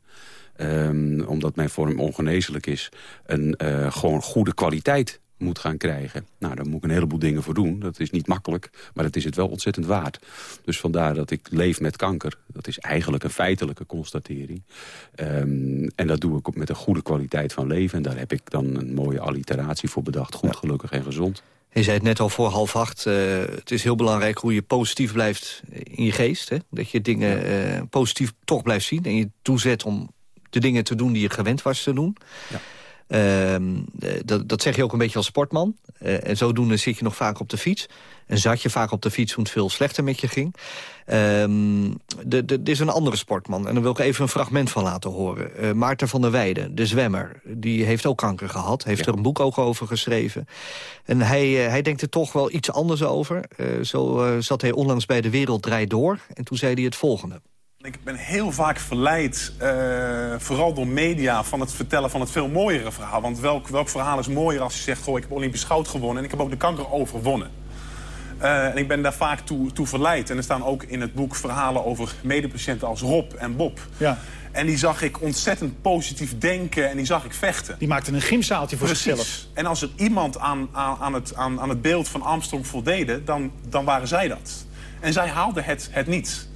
Um, omdat mijn vorm ongeneeslijk is, een uh, gewoon goede kwaliteit moet gaan krijgen. Nou, daar moet ik een heleboel dingen voor doen. Dat is niet makkelijk, maar dat is het wel ontzettend waard. Dus vandaar dat ik leef met kanker. Dat is eigenlijk een feitelijke constatering. Um, en dat doe ik met een goede kwaliteit van leven. En daar heb ik dan een mooie alliteratie voor bedacht. Goed, gelukkig en gezond. Je zei het net al voor half acht. Uh, het is heel belangrijk hoe je positief blijft in je geest. Hè? Dat je dingen ja. uh, positief toch blijft zien. En je toezet om de dingen te doen die je gewend was te doen. Ja. Uh, dat, dat zeg je ook een beetje als sportman. Uh, en zodoende zit je nog vaak op de fiets. En zat je vaak op de fiets toen het veel slechter met je ging. Um, Dit is een andere sportman. En daar wil ik even een fragment van laten horen. Uh, Maarten van der Weijden, de zwemmer. Die heeft ook kanker gehad. Heeft ja. er een boek ook over geschreven. En hij, hij denkt er toch wel iets anders over. Zo zat hij onlangs bij De Wereld Draait Door. En toen zei hij het volgende. Ik ben heel vaak verleid, uh, vooral door media, van het vertellen van het veel mooiere verhaal. Want welk, welk verhaal is mooier als je zegt, goh, ik heb Olympisch goud gewonnen... en ik heb ook de kanker overwonnen. Uh, en ik ben daar vaak toe, toe verleid. En er staan ook in het boek verhalen over medepatiënten als Rob en Bob. Ja. En die zag ik ontzettend positief denken en die zag ik vechten. Die maakte een gymzaaltje voor Precies. zichzelf. En als er iemand aan, aan, aan, het, aan, aan het beeld van Armstrong voldeden, dan, dan waren zij dat. En zij haalden het, het niet.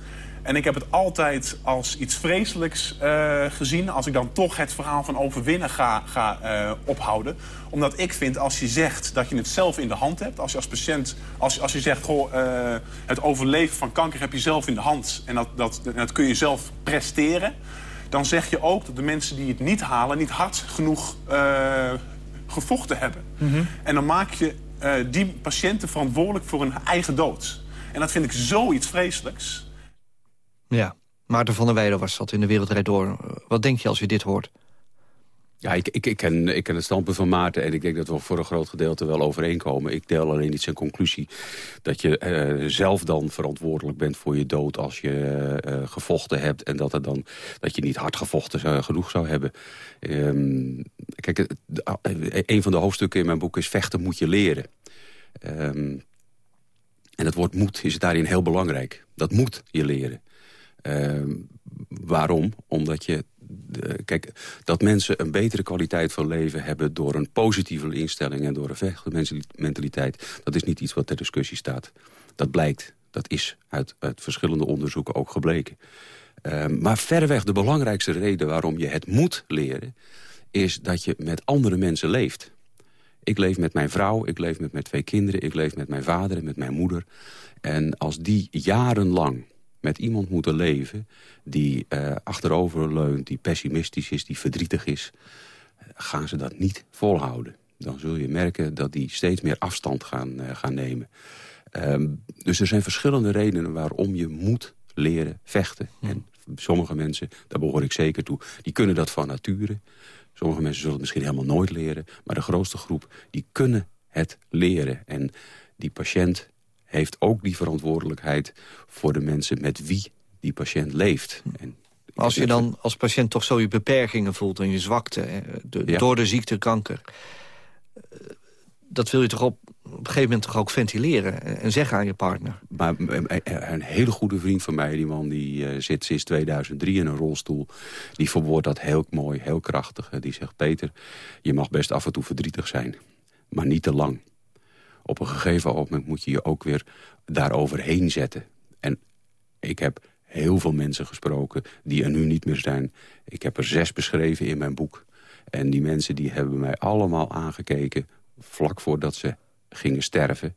En ik heb het altijd als iets vreselijks uh, gezien... als ik dan toch het verhaal van overwinnen ga, ga uh, ophouden. Omdat ik vind, als je zegt dat je het zelf in de hand hebt... als je als patiënt, als, als je zegt... Goh, uh, het overleven van kanker heb je zelf in de hand... en dat, dat, dat kun je zelf presteren... dan zeg je ook dat de mensen die het niet halen... niet hard genoeg gevochten hebben. Mm -hmm. En dan maak je die patiënten verantwoordelijk voor hun eigen dood. En dat vind ik zoiets vreselijks... Ja, Maarten van der Weijden was dat in de Wereldrijd door. Wat denk je als je dit hoort? Ja, ik, ik, ik, ken, ik ken het standpunt van Maarten en ik denk dat we voor een groot gedeelte wel overeenkomen. Ik deel alleen niet zijn conclusie dat je eh, zelf dan verantwoordelijk bent voor je dood als je eh, gevochten hebt. En dat, er dan, dat je niet hard gevochten genoeg zou hebben. Ehm, kijk, eh, een van de hoofdstukken in mijn boek is vechten moet je leren. Ehm, en het woord moed is daarin heel belangrijk. Dat moet je leren. Ehm, waarom? Omdat je... kijk, dat mensen een betere kwaliteit van leven hebben... door een positieve instelling en door een vechtmentaliteit... dat is niet iets wat ter discussie staat. Dat blijkt. Dat is uit, uit verschillende onderzoeken ook gebleken. Ehm, maar verreweg de belangrijkste reden waarom je het moet leren... is dat je met andere mensen leeft. Ik leef met mijn vrouw, ik leef met mijn twee kinderen... ik leef met mijn vader en met mijn moeder. En als die jarenlang met iemand moeten leven... die eh achterover leunt, die pessimistisch is, die verdrietig is... gaan ze dat niet volhouden. Dan zul je merken dat die steeds meer afstand gaan, eh, gaan nemen. Ehm, dus er zijn verschillende redenen waarom je moet leren vechten. En sommige mensen, daar behoor ik zeker toe... die kunnen dat van nature. Sommige mensen zullen het misschien helemaal nooit leren. Maar de grootste groep, die kunnen het leren. En die patiënt heeft ook die verantwoordelijkheid... voor de mensen met wie die patiënt leeft. En Maar als je dan als patiënt toch zo je beperkingen voelt en je zwakte... hè, de- Ja. door de ziekte kanker... eh, dat wil je toch op, op een gegeven moment toch ook ventileren... en en zeggen aan je partner. Maar een, een hele goede vriend van mij, die man die eh, zit sinds 2003 in een rolstoel. Die verwoordt dat heel mooi, heel krachtig. Die zegt, Peter, je mag best af en toe verdrietig zijn. Maar niet te lang. Op een gegeven moment moet je je ook weer daaroverheen zetten. En ik heb heel veel mensen gesproken die er nu niet meer zijn. Ik heb er zes beschreven in mijn boek. En die mensen die hebben mij allemaal aangekeken... vlak voordat ze gingen sterven.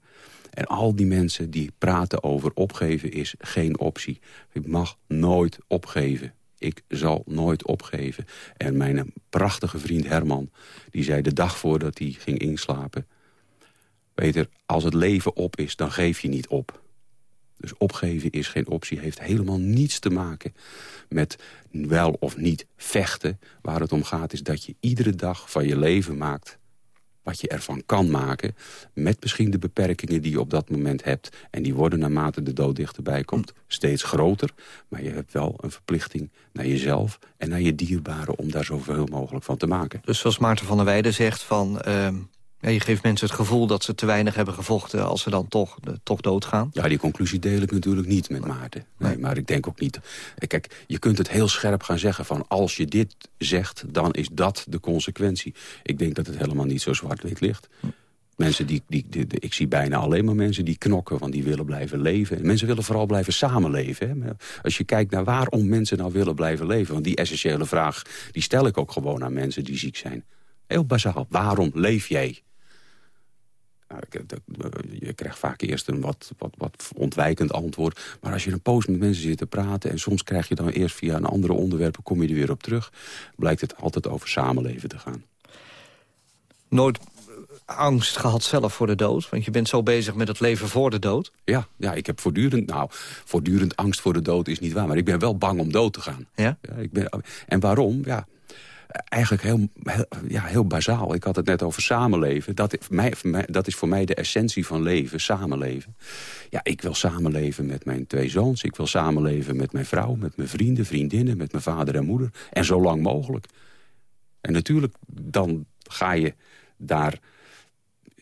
En al die mensen die praten over opgeven is geen optie. Ik mag nooit opgeven. Ik zal nooit opgeven. En mijn prachtige vriend Herman, die zei de dag voordat hij ging inslapen... Peter, als het leven op is, dan geef je niet op. Dus opgeven is geen optie, heeft helemaal niets te maken met wel of niet vechten. Waar het om gaat is dat je iedere dag van je leven maakt wat je ervan kan maken... met misschien de beperkingen die je op dat moment hebt. En die worden naarmate de dood dichterbij komt steeds groter. Maar je hebt wel een verplichting naar jezelf en naar je dierbaren... om daar zoveel mogelijk van te maken. Dus zoals Maarten van der Weijden zegt van... ehm, ja, je geeft mensen het gevoel dat ze te weinig hebben gevochten... als ze dan toch, eh, toch doodgaan. Ja, die conclusie deel ik natuurlijk niet met Maarten. Nee, maar ik denk ook niet... Kijk, je kunt het heel scherp gaan zeggen van... als je dit zegt, dan is dat de consequentie. Ik denk dat het helemaal niet zo zwart-wit ligt. Mensen die, die, ik zie bijna alleen maar mensen die knokken, want die willen blijven leven. En mensen willen vooral blijven samenleven. Hè. Als je kijkt naar waarom mensen nou willen blijven leven... want die essentiële vraag, die stel ik ook gewoon aan mensen die ziek zijn. Heel bazaal, waarom leef jij? Dat- je krijgt vaak eerst een wat, wat, wat ontwijkend antwoord. Maar als je een poos met mensen zit te praten... en soms krijg je dan eerst via een andere onderwerpen... kom je er weer op terug, blijkt het altijd over samenleven te gaan. Nooit eh, angst gehad zelf voor de dood? Want je bent zo bezig met het leven voor de dood. Ja, ja, ik heb voortdurend, nou, voortdurend angst voor de dood is niet waar. Maar ik ben wel bang om dood te gaan. Ja? ik ben, en waarom? Ja, eigenlijk heel, ja, heel bazaal. Ik had het net over samenleven. Dat, is voor mij, voor mij- dat is voor mij de essentie van leven, samenleven. Ja, ik wil samenleven met mijn twee zoons. Ik wil samenleven met mijn vrouw, met mijn vrienden, vriendinnen... met mijn vader en moeder. En zo lang mogelijk. En natuurlijk, dan ga je daar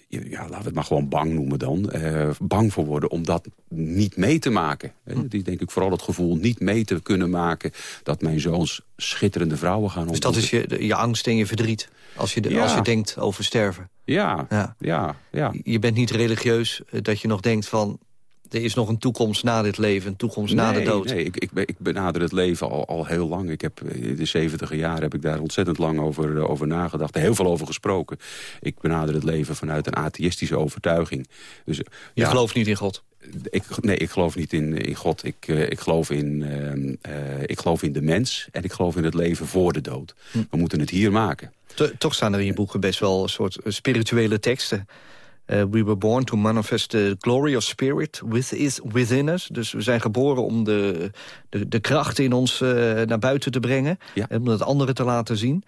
ja, laten we het maar gewoon bang noemen dan, eh, bang voor worden om dat niet mee te maken. Hè. Hm. Het is denk ik vooral het gevoel niet mee te kunnen maken dat mijn zoons schitterende vrouwen gaan Dus dat is je, je angst en je verdriet. Als je, de- Ja. als je denkt over sterven. Ja, Ja. ja, ja. Je bent niet religieus eh, dat je nog denkt van... er is nog een toekomst na dit leven, een toekomst na de dood. Nee, ik, ik, ik benader het leven al, al heel lang. Ik heb, eh, in de zeventiger jaar heb ik daar ontzettend lang over, eh, over nagedacht. Heel veel over gesproken. Ik benader het leven vanuit een atheïstische overtuiging. Dus, Je ja, gelooft niet in God. Ik, nee, ik geloof niet in, in God. Ik, eh, ik, geloof in, ehm, eh, ik geloof in de mens en ik geloof in het leven voor de dood. Hm. We moeten het hier maken. To- toch staan er in je boeken best wel een soort eh, spirituele teksten. Eh, we were born to manifest the glory of spirit with is within us. Dus we zijn geboren om de, de, de kracht in ons eh, naar buiten te brengen. En om het anderen te laten zien.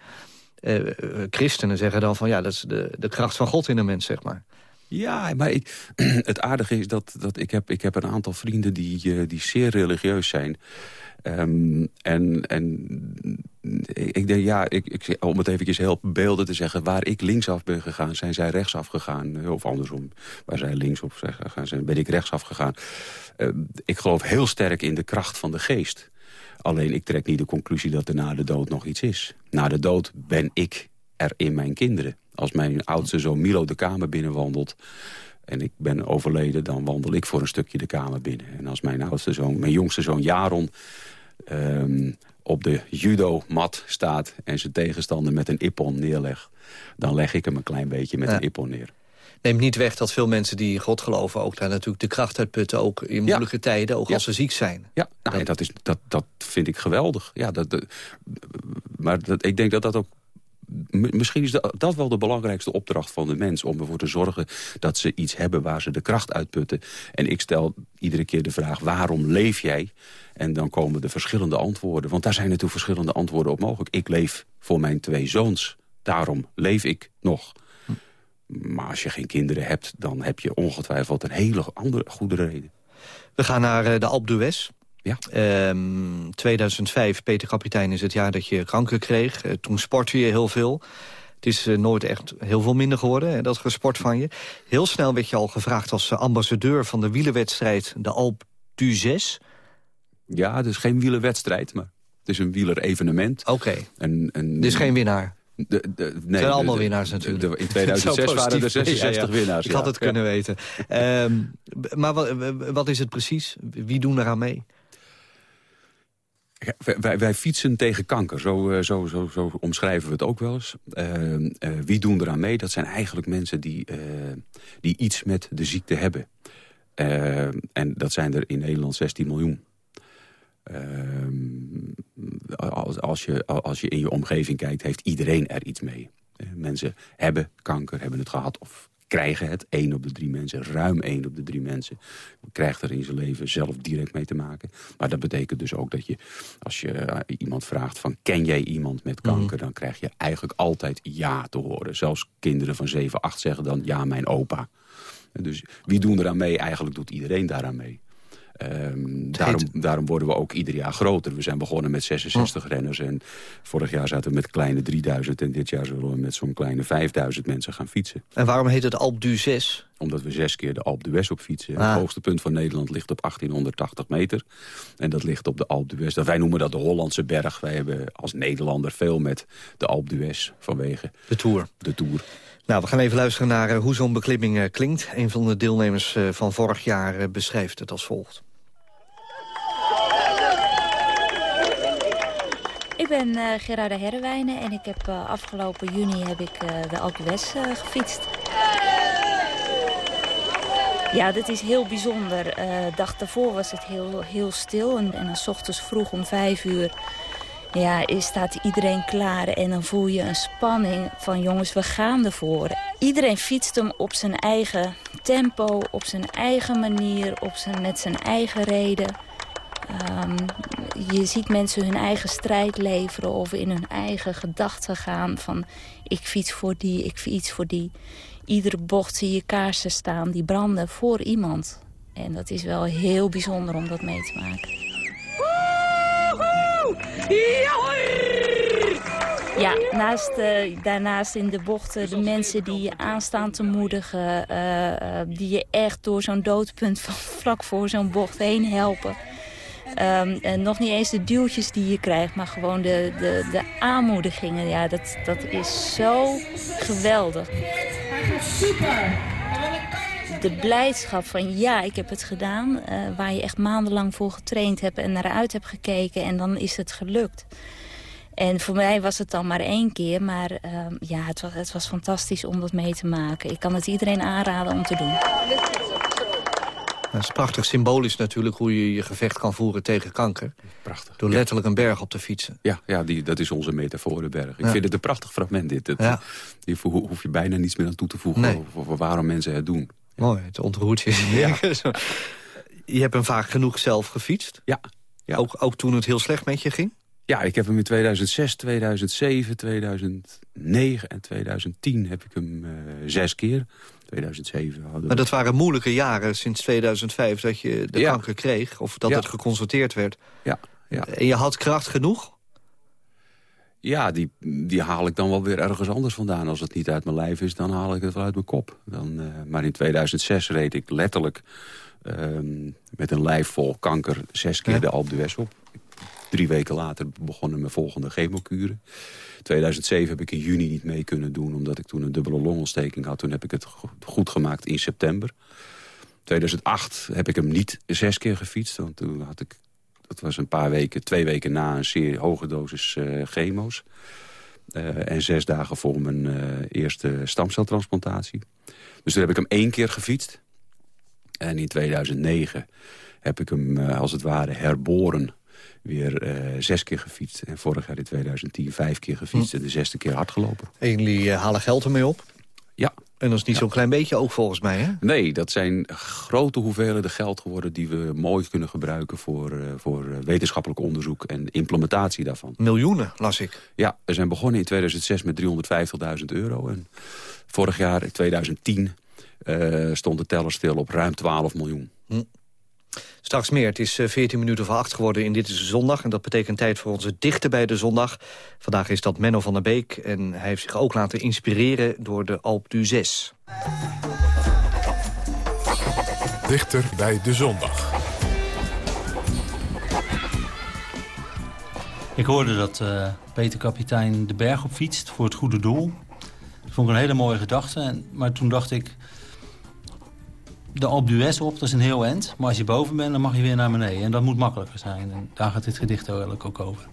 eh, christenen zeggen dan van ja, dat is de, de kracht van God in een mens, zeg maar. Ja, maar ik, het aardige is dat, dat ik, heb, ik heb een aantal vrienden die, die zeer religieus zijn. Ehm, en, en ik denk, ja, ik, ik, om het eventjes heel beelden te zeggen... waar ik linksaf ben gegaan, zijn zij rechtsaf gegaan. Of andersom, waar zij linksop zijn gegaan, zijn, ben ik rechtsaf gegaan. Ehm, ik geloof heel sterk in de kracht van de geest. Alleen ik trek niet de conclusie dat er na de dood nog iets is. Na de dood ben ik er in mijn kinderen. Als mijn oudste zoon Milo de kamer binnenwandelt... en ik ben overleden, dan wandel ik voor een stukje de kamer binnen. En als mijn oudste zoon, mijn jongste zoon Jaron... ehm, op de judo-mat staat en zijn tegenstander met een ippon neerlegt... dan leg ik hem een klein beetje met Ja. een ippon neer. Neemt niet weg dat veel mensen die in God geloven... ook daar natuurlijk de kracht uit putten, ook in moeilijke tijden... ook Ja. als ze ziek zijn. Ja, nou, en dat, is, dat, dat vind ik geweldig. Ja, dat, dat- maar dat, ik denk dat dat ook... Misschien is dat, dat wel de belangrijkste opdracht van de mens... om ervoor te zorgen dat ze iets hebben waar ze de kracht uitputten. En ik stel iedere keer de vraag, waarom leef jij? En dan komen de verschillende antwoorden. Want daar zijn natuurlijk verschillende antwoorden op mogelijk. Ik leef voor mijn twee zoons. Daarom leef ik nog. Maar als je geen kinderen hebt, dan heb je ongetwijfeld een hele andere goede reden. We gaan naar eh, de Alpe d'Huez. Ja. Ehm, 2005, Peter Kapitein, is het jaar dat je kanker kreeg. Eh, toen sportte je heel veel. Het is eh, nooit echt heel veel minder geworden, hè, dat gesport van je. Heel snel werd je al gevraagd als eh, ambassadeur van de wielerwedstrijd... de Alpe d'Huez. Ja, het is geen wielerwedstrijd, maar het is een wielerevenement. Oké. Dit is geen winnaar. De, de, nee, Het zijn allemaal de- winnaars natuurlijk. in 2006 Zo waren er positief. 66 Ja, ja. winnaars. Ik ja. had het kunnen weten. Ehm, maar wat, wat is het precies? Wie doen eraan mee? Wij, fietsen tegen kanker, zo, eh, zo, zo, zo omschrijven we het ook wel eens. Eh, eh, wie doen eraan mee? Dat zijn eigenlijk mensen die, eh, die iets met de ziekte hebben. Eh, en dat zijn er in Nederland 16 miljoen. Ehm, als, je, als je in je omgeving kijkt, heeft iedereen er iets mee. Mensen hebben kanker, hebben het gehad of krijgen het. Eén op de drie mensen, ruim één op de drie mensen... krijgt er in zijn leven zelf direct mee te maken. Maar dat betekent dus ook dat je, als je eh, iemand vraagt van... ken jij iemand met kanker, dan krijg je eigenlijk altijd ja te horen. Zelfs kinderen van 7, 8 zeggen dan ja, mijn opa. Dus wie doen eraan mee? Eigenlijk doet iedereen daaraan mee. Ehm, daarom, daarom worden we ook ieder jaar groter. We zijn begonnen met 66 renners. En vorig jaar zaten we met kleine 3000. En dit jaar zullen we met zo'n kleine 5000 mensen gaan fietsen. En waarom heet het Alpe d'Huez? Omdat we zes keer de Alpe d'Huez op fietsen. Ah. Het hoogste punt van Nederland ligt op 1880 meter. En dat ligt op de Alpe d'Huez. Dat- Wij noemen dat de Hollandse berg. Wij hebben als Nederlander veel met de Alpe d'Huez vanwege De Tour. de Tour. Nou, we gaan even luisteren naar eh, hoe zo'n beklimming eh, klinkt. Een van de deelnemers eh, van vorig jaar beschrijft het als volgt. Ben eh Gerarda Herrewijnen en ik heb eh, afgelopen juni heb ik eh, de Alpe gefietst. Ja, dit is heel bijzonder. De dag daarvoor was het heel, heel stil en, en dan 's ochtends vroeg om vijf uur ja, staat iedereen klaar en dan voel je een spanning van jongens, we gaan ervoor. Iedereen fietst hem op zijn eigen tempo, op zijn eigen manier, op zijn, met zijn eigen reden. Ehm, je ziet mensen hun eigen strijd leveren of in hun eigen gedachten gaan van ik fiets voor die, ik fiets voor die. Iedere bocht zie je kaarsen staan die branden voor iemand. En dat is wel heel bijzonder om dat mee te maken. Ja, naast, eh, daarnaast in de bochten de mensen die je aanstaan te moedigen... eh, eh, die je echt door zo'n doodpunt van vlak voor zo'n bocht heen helpen. Ehm, en nog niet eens de duwtjes die je krijgt, maar gewoon de, de, de aanmoedigingen. Ja, dat, dat is zo geweldig. Super! De blijdschap van ja, ik heb het gedaan. eh, waar je echt maandenlang voor getraind hebt en naar uit hebt gekeken. En dan is het gelukt. En voor mij was het dan maar één keer. Maar ehm, ja, het was, het was fantastisch om dat mee te maken. Ik kan het iedereen aanraden om te doen. Het is prachtig symbolisch natuurlijk hoe je je gevecht kan voeren tegen kanker. Prachtig. Door letterlijk een berg op te fietsen. Ja, ja die, dat is onze metaforenberg. Ik Ja. vind het een prachtig fragment dit. Het, Ja. Hier hoef je bijna niets meer aan toe te voegen Nee. over, waarom mensen het doen. Mooi, het ontroert je. Je hebt hem vaak genoeg zelf gefietst. Ja. ja. Ook, ook toen het heel slecht met je ging? Ja, ik heb hem in 2006, 2007, 2009 en 2010 heb ik hem eh, zes keer. 2007 hadden we... Maar dat waren moeilijke jaren sinds 2005 dat je de Ja. kanker kreeg. Of dat Ja. het geconstateerd werd. Ja, ja. En je had kracht genoeg? Ja, die, die haal ik dan wel weer ergens anders vandaan. Als het niet uit mijn lijf is, dan haal ik het wel uit mijn kop. Dan, eh, maar in 2006 reed ik letterlijk ehm, met een lijf vol kanker zes keer de Alpe d'Huez op. Drie weken later begonnen mijn volgende chemokuren. 2007 heb ik in juni niet mee kunnen doen... omdat ik toen een dubbele longontsteking had. Toen heb ik het go- goed gemaakt in september. 2008 heb ik hem niet zes keer gefietst. Want toen had ik, dat was een paar weken, twee weken na een zeer hoge dosis eh, chemo's. Eh, en zes dagen voor mijn eh, eerste stamceltransplantatie. Dus toen heb ik hem één keer gefietst. En in 2009 heb ik hem als het ware herboren weer eh, zes keer gefietst. En vorig jaar in 2010 vijf keer gefietst en de zesde keer hard gelopen. En jullie eh, halen geld ermee op? Ja. En dat is niet zo'n klein beetje ook volgens mij, hè? Nee, dat zijn grote hoeveelheden geld geworden... die we mooi kunnen gebruiken voor, eh, voor wetenschappelijk onderzoek en implementatie daarvan. Miljoenen, las ik. Ja, we zijn begonnen in 2006 met 350.000 euro. En vorig jaar, in 2010, eh, stond de teller stil op ruim 12 miljoen. Straks meer. Het is eh, 14 minuten voor 8 geworden in Dit is de Zondag. En dat betekent tijd voor onze dichter bij de zondag. Vandaag is dat Menno van der Beek. En hij heeft zich ook laten inspireren door de Alp d'Huez. Dichter bij de zondag. Ik hoorde dat eh, Peter Kapitein de berg op fietst voor het goede doel. Dat vond ik een hele mooie gedachte. En, maar toen dacht ik... De Alpe op, dat is een heel eind. Maar als je boven bent, dan mag je weer naar beneden. En dat moet makkelijker zijn. En daar gaat dit gedicht eigenlijk ook over.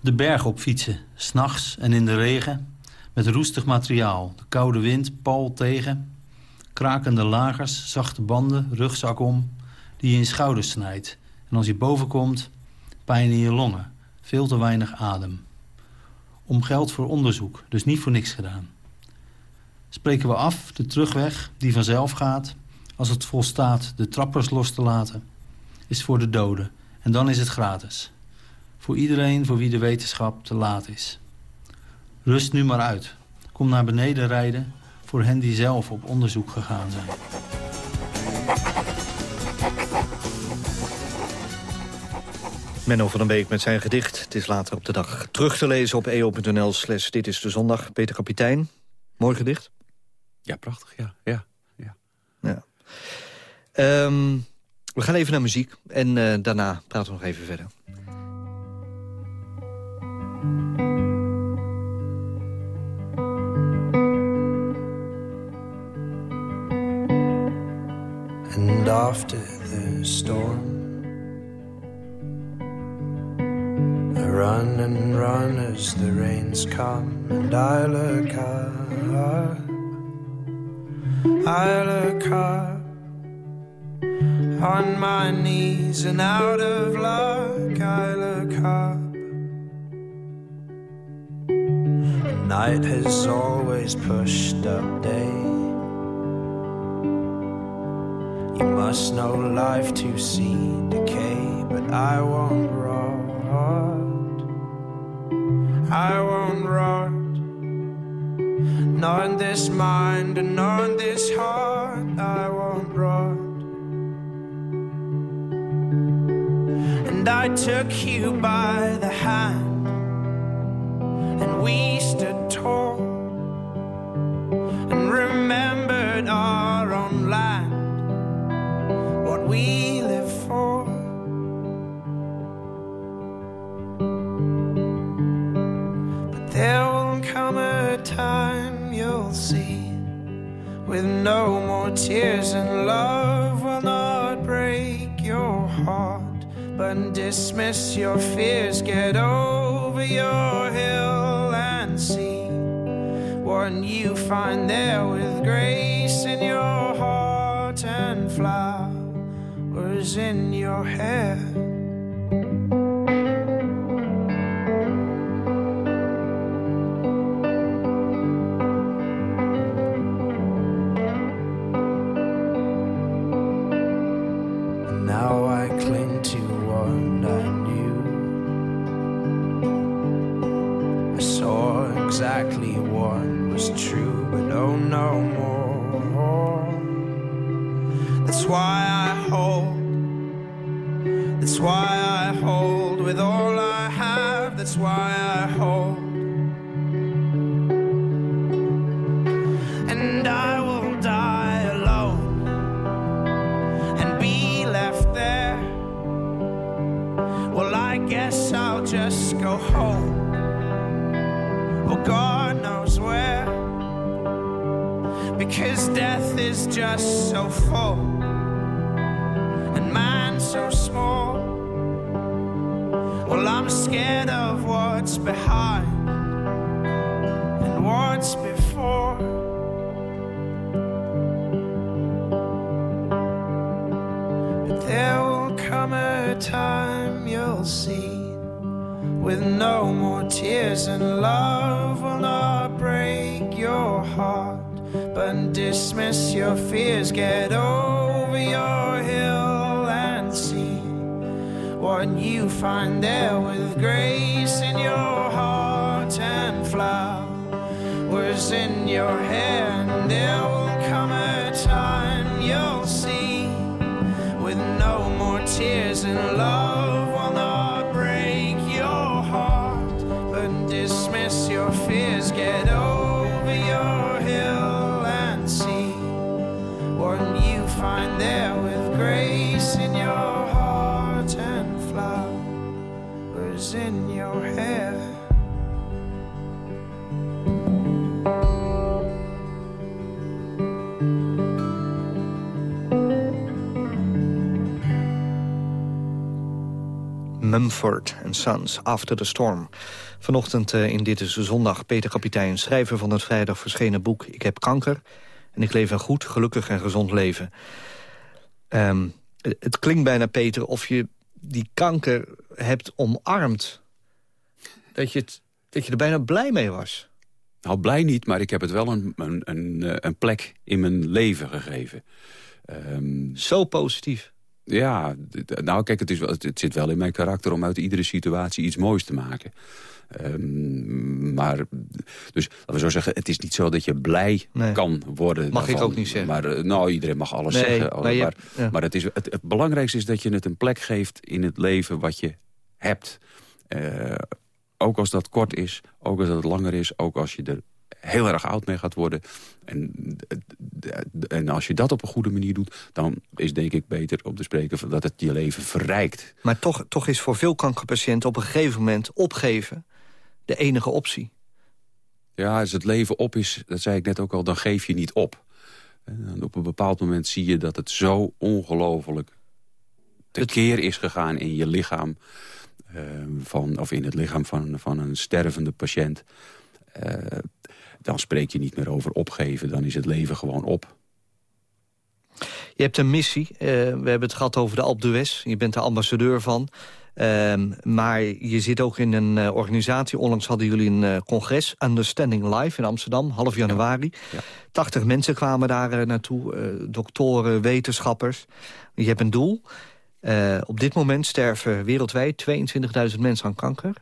De berg op fietsen, s'nachts en in de regen. Met roestig materiaal, de koude wind, pal tegen. Krakende lagers, zachte banden, rugzak om. Die je in schouders snijdt. En als je boven komt, pijn in je longen. Veel te weinig adem. Om geld voor onderzoek, dus niet voor niks gedaan. Spreken we af de terugweg die vanzelf gaat... als het volstaat de trappers los te laten... is voor de doden. En dan is het gratis. Voor iedereen voor wie de wetenschap te laat is. Rust nu maar uit. Kom naar beneden rijden... voor hen die zelf op onderzoek gegaan zijn. Menno van den Beek met zijn gedicht. Het is later op de dag terug te lezen op eo.nl slash dit is de zondag. Peter Kapitein, mooi gedicht. Ja, prachtig, ja. ja. Ja. Ehm, we gaan even naar muziek en eh, daarna praten we nog even verder. And after the storm, I run and run as the rains come, and I look up, I look up on my knees and out of luck, I look up. Night has always pushed up day. You must know life to see decay, but I won't rot. I won't rot. In this mind and on this heart. I won't rot. And I took you by the hand, and we stood tall and remembered our own land what we with no more tears, and love will not break your heart, but dismiss your fears. Get over your hill and see what you find there with grace in your heart and flowers in your hair. I guess I'll just go home. Well, God knows where. Because death is just so full and man so small. Well, I'm scared of what's behind and what's before. But there will come a time see with no more tears and love will not break your heart but dismiss your fears get over your hill and see what you find there with grace in your heart and flowers in your hair. And there will come a time you'll see with no more tears and love Mumford Sons, After the Storm. Vanochtend eh, in Dit is Zondag Peter Kapitein, schrijver van het vrijdag verschenen boek Ik heb kanker en ik leef een goed, gelukkig en gezond leven. Ehm, het klinkt bijna, Peter, of je die kanker hebt omarmd. Dat je, het, dat je er bijna blij mee was. Nou, blij niet, maar ik heb het wel een, een, een, eh, een plek in mijn leven gegeven. Ehm, Zo positief. Ja, nou kijk, het, is wel, het zit wel in mijn karakter om uit iedere situatie iets moois te maken. Ehm, maar, dus laten we zo zeggen, het is niet zo dat je blij Nee. kan worden. Mag ik ook niet zeggen. Maar eh, nou, iedereen mag alles Nee, zeggen. maar Maar, maar, het, is, het, het belangrijkste is dat je het een plek geeft in het leven wat je hebt. Eh, ook als dat kort is, ook als dat langer is, ook als je er heel erg oud mee gaat worden. En, en als je dat op een goede manier doet... dan is denk ik beter om te spreken dat het je leven verrijkt. Maar toch, toch is voor veel kankerpatiënten op een gegeven moment opgeven de enige optie. Ja, als het leven op is, dat zei ik net ook al, dan geef je niet op. En op een bepaald moment zie je dat het zo ongelooflijk tekeer is gegaan in je lichaam. eh, van, of in het lichaam van, van een stervende patiënt. Eh, dan spreek je niet meer over opgeven, dan is het leven gewoon op. Je hebt een missie. eh, we hebben het gehad over de Alpe d'Huez. Je bent de ambassadeur van. Ehm, maar je zit ook in een eh, organisatie. Onlangs hadden jullie een eh, congres, Understanding Life in Amsterdam, half januari. 80 mensen kwamen daar naartoe, doktoren, wetenschappers. Je hebt een doel. Op dit moment sterven wereldwijd 22.000 mensen aan kanker.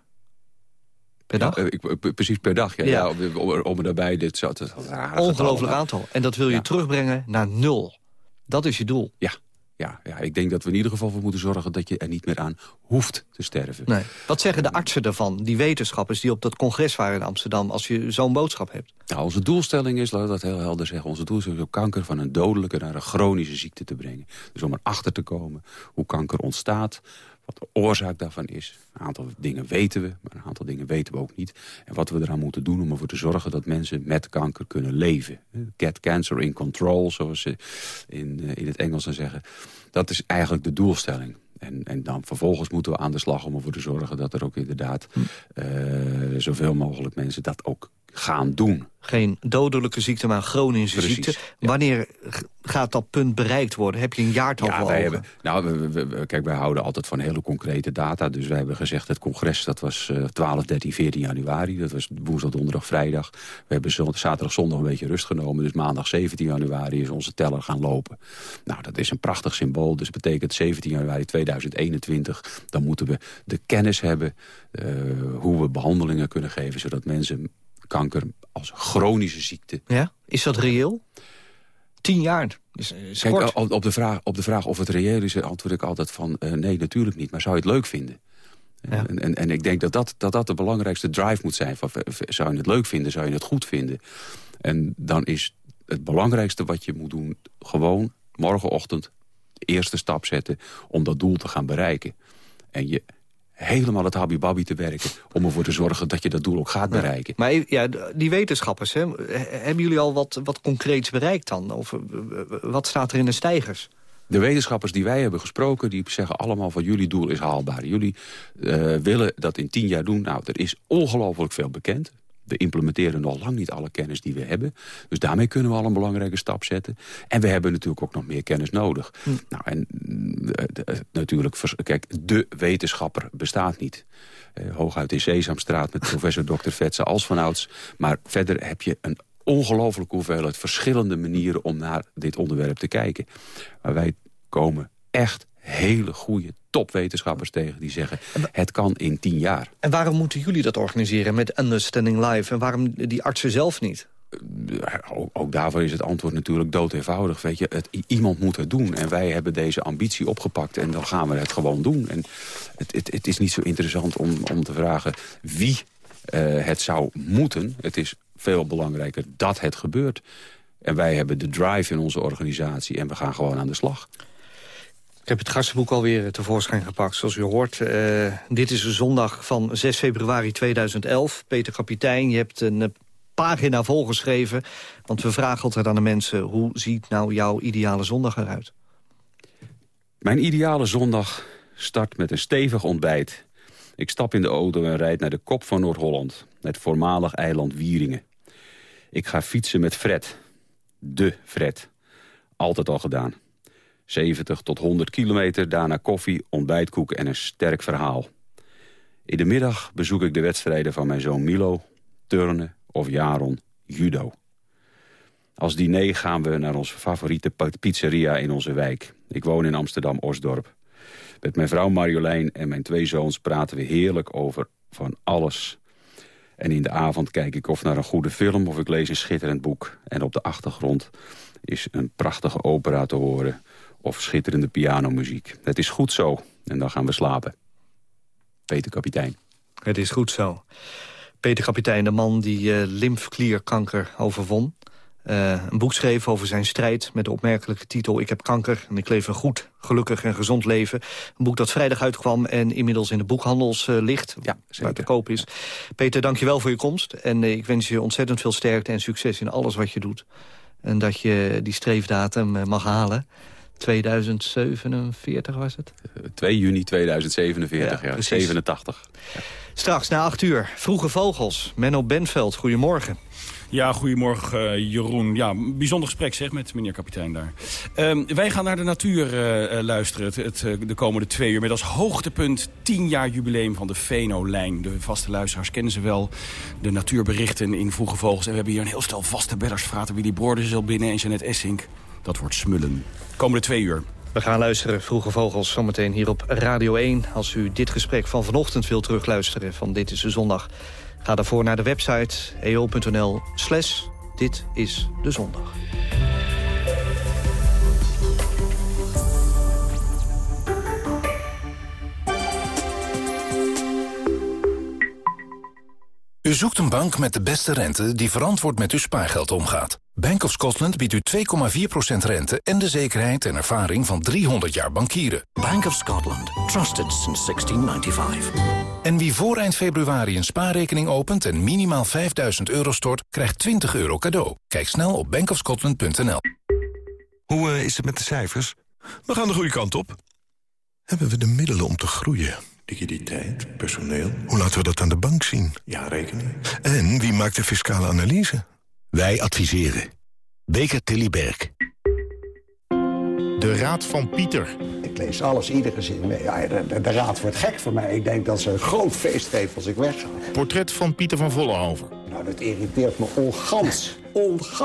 Per dag? Ja, ik- precies per dag, ja. Ja. ja. om, om er daarbij, dit zat Ongelooflijk aantal. En dat wil je terugbrengen naar nul. Dat is je doel. Ja, ja, ja, ik denk dat we in ieder geval voor moeten zorgen... dat je er niet meer aan hoeft te sterven. Nee. Wat zeggen de artsen ervan, die wetenschappers... die op dat congres waren in Amsterdam, als je zo'n boodschap hebt? Nou, onze doelstelling is, laten we dat heel helder zeggen... onze doelstelling is om kanker van een dodelijke naar een chronische ziekte te brengen. Dus om erachter te komen hoe kanker ontstaat... wat de oorzaak daarvan is. Een aantal dingen weten we, maar een aantal dingen weten we ook niet. En wat we eraan moeten doen om ervoor te zorgen... dat mensen met kanker kunnen leven. Get cancer in control, zoals ze in, eh, in het Engels dan zeggen. Dat is eigenlijk de doelstelling. En, en dan vervolgens moeten we aan de slag om ervoor te zorgen... dat er ook inderdaad eh, zoveel mogelijk mensen dat ook gaan doen. Geen dodelijke ziekte, maar chronische Precies, ziekte. Wanneer gaat dat punt bereikt worden? Heb je een jaartal Ja, wij hebben, nou, we, we- we- kijk, wij houden altijd van hele concrete data. Dus wij hebben gezegd, het congres dat was eh 12, 13, 14 januari. Dat was woensdag, donderdag, vrijdag. We hebben zaterdag, zondag een beetje rust genomen. Dus maandag 17 januari is onze teller gaan lopen. Nou, dat is een prachtig symbool. Dus dat betekent 17 januari 2021. Dan moeten we de kennis hebben eh, hoe we behandelingen kunnen geven... zodat mensen kanker als chronische ziekte. Ja? Is dat reëel? Tien jaar is, is Kijk, op, de vraag, op de vraag of het reëel is, antwoord ik altijd van... eh, nee, natuurlijk niet, maar zou je het leuk vinden? En, en, en ik denk dat dat, dat dat de belangrijkste drive moet zijn. Van, zou je het leuk vinden, zou je het goed vinden? En dan is het belangrijkste wat je moet doen... gewoon morgenochtend de eerste stap zetten om dat doel te gaan bereiken. En je helemaal het habibabi te werken... om ervoor te zorgen dat je dat doel ook gaat bereiken. Maar e- ja, die wetenschappers, hè, hebben jullie al wat, wat concreets bereikt dan? Of wat staat er in de stijgers? De wetenschappers die wij hebben gesproken, die zeggen allemaal van jullie doel is haalbaar. Jullie eh, willen dat in tien jaar doen. Nou, er is ongelooflijk veel bekend. We implementeren nog lang niet alle kennis die we hebben. Dus daarmee kunnen we al een belangrijke stap zetten. En we hebben natuurlijk ook nog meer kennis nodig. Nou, en eh, de- eh, natuurlijk, kijk, de wetenschapper bestaat niet. Eh, hooguit in Sesamstraat met professor Dr. Vetsen als vanouds. Maar verder heb je een ongelooflijke hoeveelheid verschillende manieren om naar dit onderwerp te kijken. Maar wij komen echt hele goede topwetenschappers tegen die zeggen... het kan in tien jaar. En waarom moeten jullie dat organiseren met Understanding Live? En waarom die artsen zelf niet? Ook, ook daarvoor is het antwoord natuurlijk dood eenvoudig. Weet je, het, iemand moet het doen. En wij hebben deze ambitie opgepakt en dan gaan we het gewoon doen. En het, het, het is niet zo interessant om, om te vragen wie eh, het zou moeten. Het is veel belangrijker dat het gebeurt. En wij hebben de drive in onze organisatie en we gaan gewoon aan de slag. Ik heb het gastenboek alweer tevoorschijn gepakt, zoals u hoort. Eh, dit is een zondag van 6 februari 2011. Peter Kapitein, je hebt een eh, pagina volgeschreven. Want we vragen altijd aan de mensen... hoe ziet nou jouw ideale zondag eruit? Mijn ideale zondag start met een stevig ontbijt. Ik stap in de auto en rijd naar de kop van Noord-Holland. Het voormalig eiland Wieringen. Ik ga fietsen met Fred. De Fred. Altijd al gedaan. 70 tot 100 kilometer, daarna koffie, ontbijtkoek en een sterk verhaal. In de middag bezoek ik de wedstrijden van mijn zoon Milo, turnen of Jaron, judo. Als diner gaan we naar onze favoriete pizzeria in onze wijk. Ik woon in Amsterdam-Osdorp. Met mijn vrouw Marjolein en mijn twee zoons praten we heerlijk over van alles. En in de avond kijk ik of naar een goede film of ik lees een schitterend boek. En op de achtergrond is een prachtige opera te horen of schitterende pianomuziek. Het is goed zo. En dan gaan we slapen. Peter Kapitein. Het is goed zo. Peter Kapitein, de man die lymfklierkanker overwon. Eh, een boek schreef over zijn strijd met de opmerkelijke titel... Ik heb kanker en ik leef een goed, gelukkig en gezond leven. Een boek dat vrijdag uitkwam en inmiddels in de boekhandels eh, ligt. Ja, waar te koop is. Peter, dank je wel voor je komst. En ik wens je ontzettend veel sterkte en succes in alles wat je doet. En dat je die streefdatum mag halen. 2047 was het? 2 juni 2047, Ja, ja, precies. 87. Straks na acht uur, Vroege Vogels. Menno Benveld, goedemorgen. Ja, goedemorgen eh, Jeroen. Ja, bijzonder gesprek zeg met meneer kapitein daar. Ehm, wij gaan naar de natuur eh, eh, luisteren het, het, eh, de komende twee uur... met als hoogtepunt 10 jaar jubileum van de Veno-lijn. De vaste luisteraars kennen ze wel. De natuurberichten in Vroege Vogels. En we hebben hier een heel stel vaste bellers. Frater Willy Boorden is al binnen en Jeanette Essink. Dat wordt smullen. Komende twee uur. We gaan luisteren, Vroege Vogels, zometeen hier op Radio 1. Als u dit gesprek van vanochtend wilt terugluisteren van Dit is de Zondag... ga daarvoor naar de website eo.nl slash Dit is de Zondag. U zoekt een bank met de beste rente die verantwoord met uw spaargeld omgaat. Bank of Scotland biedt u 2,4% rente en de zekerheid en ervaring van 300 jaar bankieren. Bank of Scotland. Trusted since 1695. En wie voor eind februari een spaarrekening opent en minimaal 5000 euro stort, krijgt 20 euro cadeau. Kijk snel op bankofscotland.nl. Hoe eh, is het met de cijfers? We gaan de goede kant op. Hebben we de middelen om te groeien? Liquiditeit, personeel. Hoe laten we dat aan de bank zien? Ja, rekening. En wie maakt de fiscale analyse? Wij adviseren. Beker Tilly Berg. De Raad van Pieter. Ik lees alles, iedere zin mee. Ja, de, de, de Raad wordt gek voor mij. Ik denk dat ze een groot feest geeft als ik weg ga. Portret van Pieter van Vollenhoven. Nou, dat irriteert me ongans. Ongans.